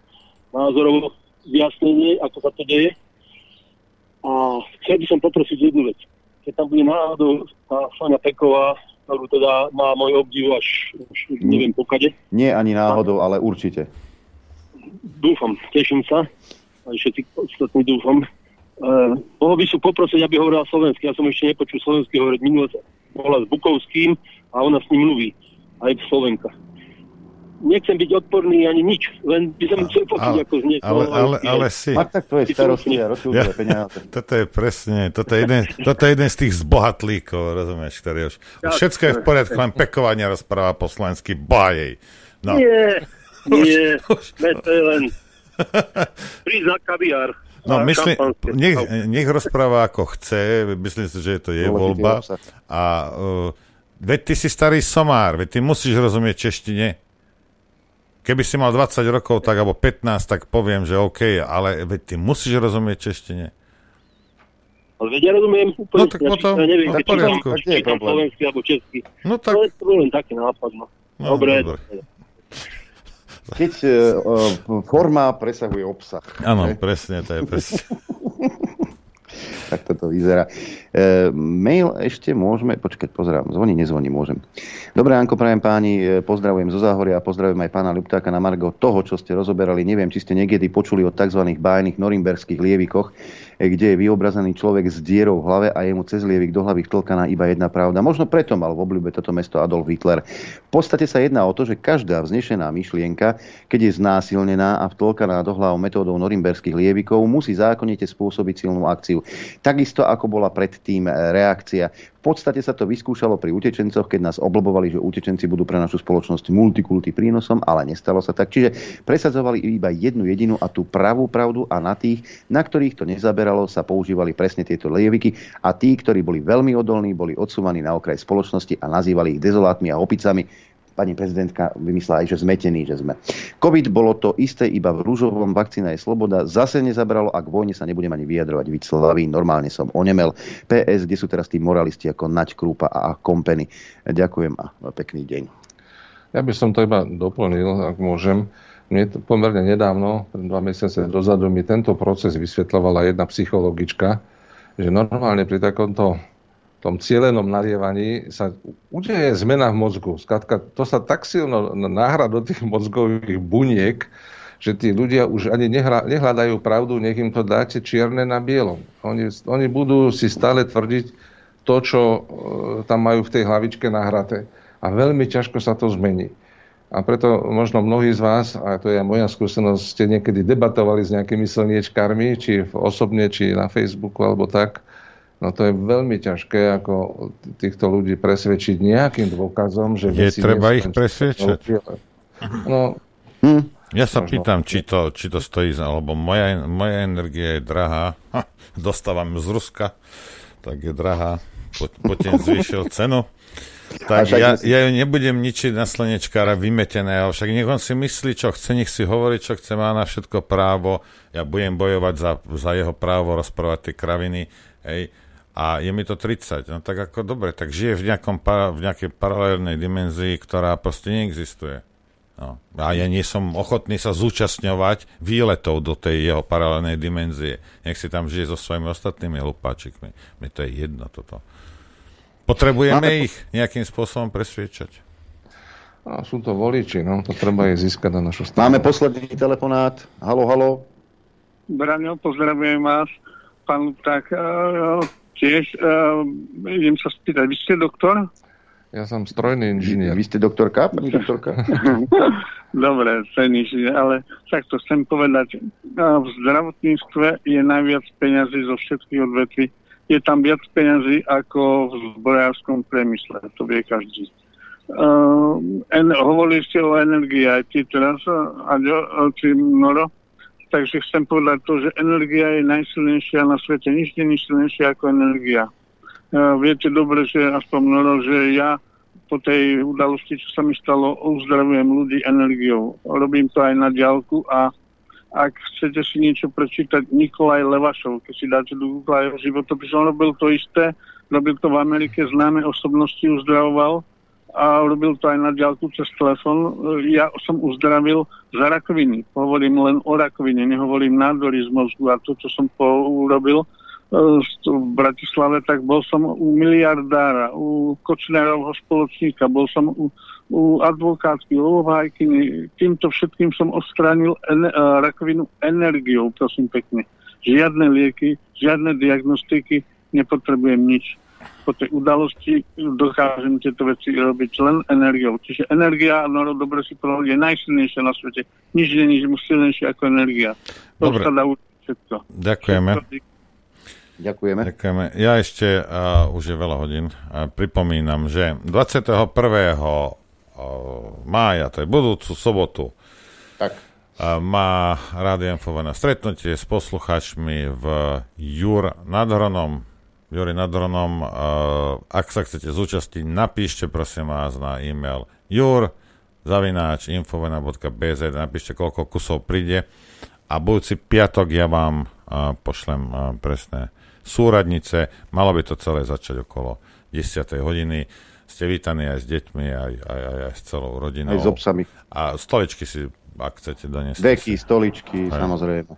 názorovo vyjasnenie, ako sa to deje. A chcel by som poprosiť jednu vec. Keď tam bude náhodou tá Fania Peková, ktorú teda má môj obdiv až, už neviem pokade, Nie ani náhodou, ale určite. dúfam, teším sa, aj všetci ostatní dúfam. Uh, mohol by som poprosiť, aby hovorila slovensky. Ja som ešte nepočul slovensky hovoriť. Minule sa bola s Bukovským a ona s ním mluví. Aj Slovenka. Nechcem byť odporný ani nič, len by som chcel počuť, ako znie. ale, ale, ale si... A tak to je starosti a rozšľudové peniaze. (laughs) toto je presne, toto je, jeden, toto je jeden z tých zbohatlíkov, rozumieš, ktorý už... Ja- Všetko je v poriadku, len pekovania rozpráva po slovensky, bajej. No. Nie, (laughs) nie, ne, to je len (laughs) príznak kaviár. No, myslím, nech, nech rozpráva ako chce, myslím si, že to je voľba. A uh, veď ty si starý somár, veď ty musíš rozumieť češtine. Keby si mal 20 rokov, tak alebo 15, tak poviem, že OK, ale veď ty musíš rozumieť češtine. Ale veď ja rozumiem úplne, No tak ja, potom, ja neviem, no v poriadku. čítam, čítam slovensky alebo česky. No tak... To je to len taký nápad, no. No, Dobre. dobre. Keď e, forma presahuje obsah. Áno, Ne? presne, to je presne. (laughs) tak toto vyzerá. E, mail ešte môžeme, počkať, pozerám, zvoní, nezvoní, môžem. Dobré, Anko, prajem páni, e, pozdravujem zo Záhoria a pozdravujem aj pána Ľuptáka na Margo toho, čo ste rozoberali. Neviem, či ste niekedy počuli o tzv. bájnych norimberských lievikoch, kde je vyobrazený človek s dierou v hlave a jemu cez lievik do hlavy vtlkaná iba jedna pravda. Možno preto mal v obľúbe toto mesto Adolf Hitler. V podstate sa jedná o to, že každá vznešená myšlienka, keď je znásilnená a vtlkaná do hlav metódou norimberských lievikov, musí zákonite spôsobiť silnú akciu. Takisto ako bola predtým reakcia. Podstate sa to vyskúšalo pri utečencoch, keď nás oblbovali, že utečenci budú pre našu spoločnosť multikulty prínosom, ale nestalo sa tak. Čiže presadzovali iba jednu jedinú a tú pravú pravdu a na tých, na ktorých to nezaberalo, sa používali presne tieto lieviky a tí, ktorí boli veľmi odolní, boli odsúvaní na okraj spoločnosti a nazývali ich dezolátmi a opicami pani prezidentka vymyslela aj, že zmetení, že sme. COVID bolo to isté, iba v rúžovom vakcína je sloboda. Zase nezabralo a k vojne sa nebudem ani vyjadrovať. Víc slaví, normálne som onemel. PS, kde sú teraz tí moralisti ako Naď Krúpa a Kompeny. Ďakujem a pekný deň. Ja by som to iba doplnil, ak môžem. Mne to pomerne nedávno, dva mesiace dozadu, mi tento proces vysvetľovala jedna psychologička, že normálne pri takomto tom cielenom narievaní sa udeje zmena v mozgu. Skladka, to sa tak silno náhra do tých mozgových buniek, že tí ľudia už ani nehľadajú pravdu, nech im to dáte čierne na bielom. Oni, oni budú si stále tvrdiť to, čo e, tam majú v tej hlavičke nahraté. A veľmi ťažko sa to zmení. A preto možno mnohí z vás, a to je moja skúsenosť, ste niekedy debatovali s nejakými slniečkármi, či osobne, či na Facebooku, alebo tak. No to je veľmi ťažké, ako týchto ľudí presvedčiť nejakým dôkazom, že... Je treba ich len presvedčať. No, Ja sa Možno. pýtam, či to, či to stojí za, lebo moja, moja energia je drahá, ha, dostávam ju z Ruska, tak je drahá, Putin zvýšil cenu. Tak ja, ja ju nebudem ničiť na slnečkára vymeteného, však nech on si myslí, čo chce, nech si hovorí, čo chce, má na všetko právo. Ja budem bojovať za, za jeho právo rozprávať tie kraviny. Hej. A je mi to 30. No tak ako dobre, tak žije v, nejakom, v nejakej paralelnej dimenzii, ktorá proste neexistuje. No. A ja nie som ochotný sa zúčastňovať výletov do tej jeho paralelnej dimenzie. Nech si tam žije so svojimi ostatnými hlupáčikmi. Mne to je jedno toto. Potrebujeme ich nejakým spôsobom presviečať. A sú to voliči, no, to treba je získať na našu stranu. Máme posledný telefonát. Halo, halo. Braňo, pozdravujem vás. Pán tak uh, tiež uh, idem sa spýtať, vy ste doktor? Ja som strojný inžinier. Vy ste doktorka, pani doktorka? Dobre, strojný inžinier, ale takto chcem povedať, v zdravotníctve je najviac peňazí zo všetkých odvetví je tam viac peňazí ako v zbrojárskom priemysle. To vie každý. Uh, en, hovorili ste o energii aj ty teraz, Aďo, či Noro. Takže chcem povedať to, že energia je najsilnejšia na svete. Nič nie je silnejšia ako energia. Uh, viete dobre, že aspoň Noro, že ja po tej udalosti, čo sa mi stalo, uzdravujem ľudí energiou. Robím to aj na diálku a ak chcete si niečo prečítať, Nikolaj Levašov, keď si dáte do Google jeho životopis, on robil to isté, robil to v Amerike, známe osobnosti uzdravoval a robil to aj na diálku cez telefon. Ja som uzdravil za rakoviny. Hovorím len o rakovine, nehovorím nádory z mozgu a to, čo som urobil e, v Bratislave, tak bol som u miliardára, u Kočnerovho spoločníka, bol som u u advokátky, u obhajkyny. Týmto všetkým som odstránil en- rakovinu energiou, prosím pekne. Žiadne lieky, žiadne diagnostiky, nepotrebujem nič. Po tej udalosti dokážem tieto veci robiť len energiou. Čiže energia, no dobre si povedal, je najsilnejšia na svete. Nič nie je silnejšie ako energia. To dobre. sa dá všetko. Ďakujeme. Všetko. Ďakujeme. Ďakujeme. Ja ešte, uh, už je veľa hodín, uh, pripomínam, že 21 mája, to je budúcu sobotu, tak. má Rádio Info na stretnutie s poslucháčmi v Jur nad Hronom. Juri nad Hronom, ak sa chcete zúčastiť, napíšte prosím vás na e-mail jur zavináč infovena.bz napíšte, koľko kusov príde a budúci piatok ja vám pošlem presné súradnice. Malo by to celé začať okolo 10. hodiny ste vítaní aj s deťmi, aj, aj, aj, aj s celou rodinou. Aj s obsami. A stoličky si, ak chcete doniesť. Deky, si. stoličky, aj. samozrejme.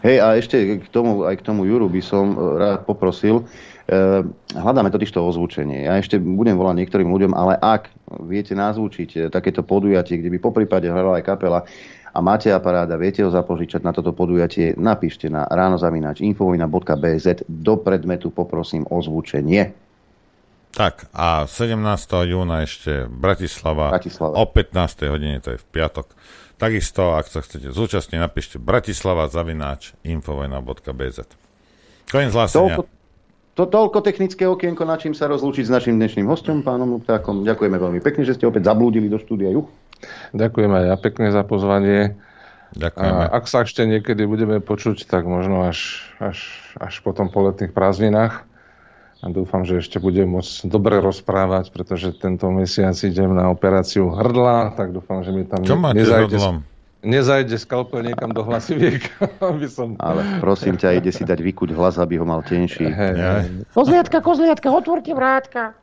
Hej, a ešte k tomu, aj k tomu Juru by som e, rád poprosil, hľadáme totiž to ozvučenie. Ja ešte budem volať niektorým ľuďom, ale ak viete nazvučiť e, takéto podujatie, kde by po prípade hľadala aj kapela, a máte aparát a viete ho zapožičať na toto podujatie, napíšte na ránozavináč infovina.bz do predmetu poprosím ozvučenie. Tak a 17. júna ešte Bratislava, Bratislava. o 15. hodine, to je v piatok. Takisto, ak sa chcete zúčastniť, napíšte Bratislava zavináč infovena.bz. Koniec hlásenia. Toľko, to, toľko technické okienko, na čím sa rozlúčiť s našim dnešným hostom, pánom Luptákom. Ďakujeme veľmi pekne, že ste opäť zablúdili do štúdia Juch. Ďakujem aj ja pekne za pozvanie. Ďakujeme. A ak sa ešte niekedy budeme počuť, tak možno až, až, až potom po letných prázdninách a dúfam, že ešte budem môcť dobre rozprávať, pretože tento mesiac idem na operáciu hrdla, tak dúfam, že mi tam Čo máte nezajde, nezajde skalpel niekam do hlasiviek. (laughs) aby som... Ale prosím ťa, ide si dať vykuť hlas, aby ho mal tenší. Hey, hey. Kozliatka, kozliatka, otvorte vrátka.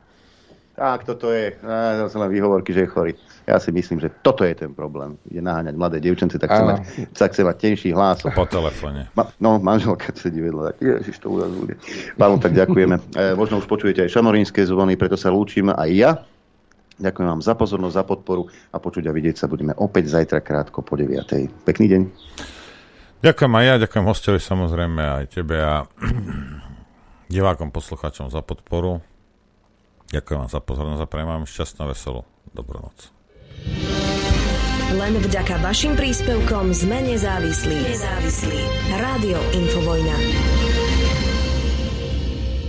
Tak, toto je. to sú len výhovorky, že je chorý. Ja si myslím, že toto je ten problém. Ide naháňať mladé dievčence, tak chce, mať, tak chce mať tenší hlas. Po telefóne. Ma, no, manželka sedí vedľa. Tak, ježiš, to bude. Pánu, tak ďakujeme. E, možno už počujete aj šanorínske zvony, preto sa lúčim aj ja. Ďakujem vám za pozornosť, za podporu a počuť a vidieť sa budeme opäť zajtra krátko po 9. Pekný deň. Ďakujem aj ja, ďakujem hostovi samozrejme aj tebe a (clears throat) divákom, poslucháčom za podporu. Ďakujem vám za pozornosť a prajem vám šťastnú, veselú dobrú noc. Len vďaka vašim príspevkom sme nezávislí. Nezávislí. Rádio Infovojna.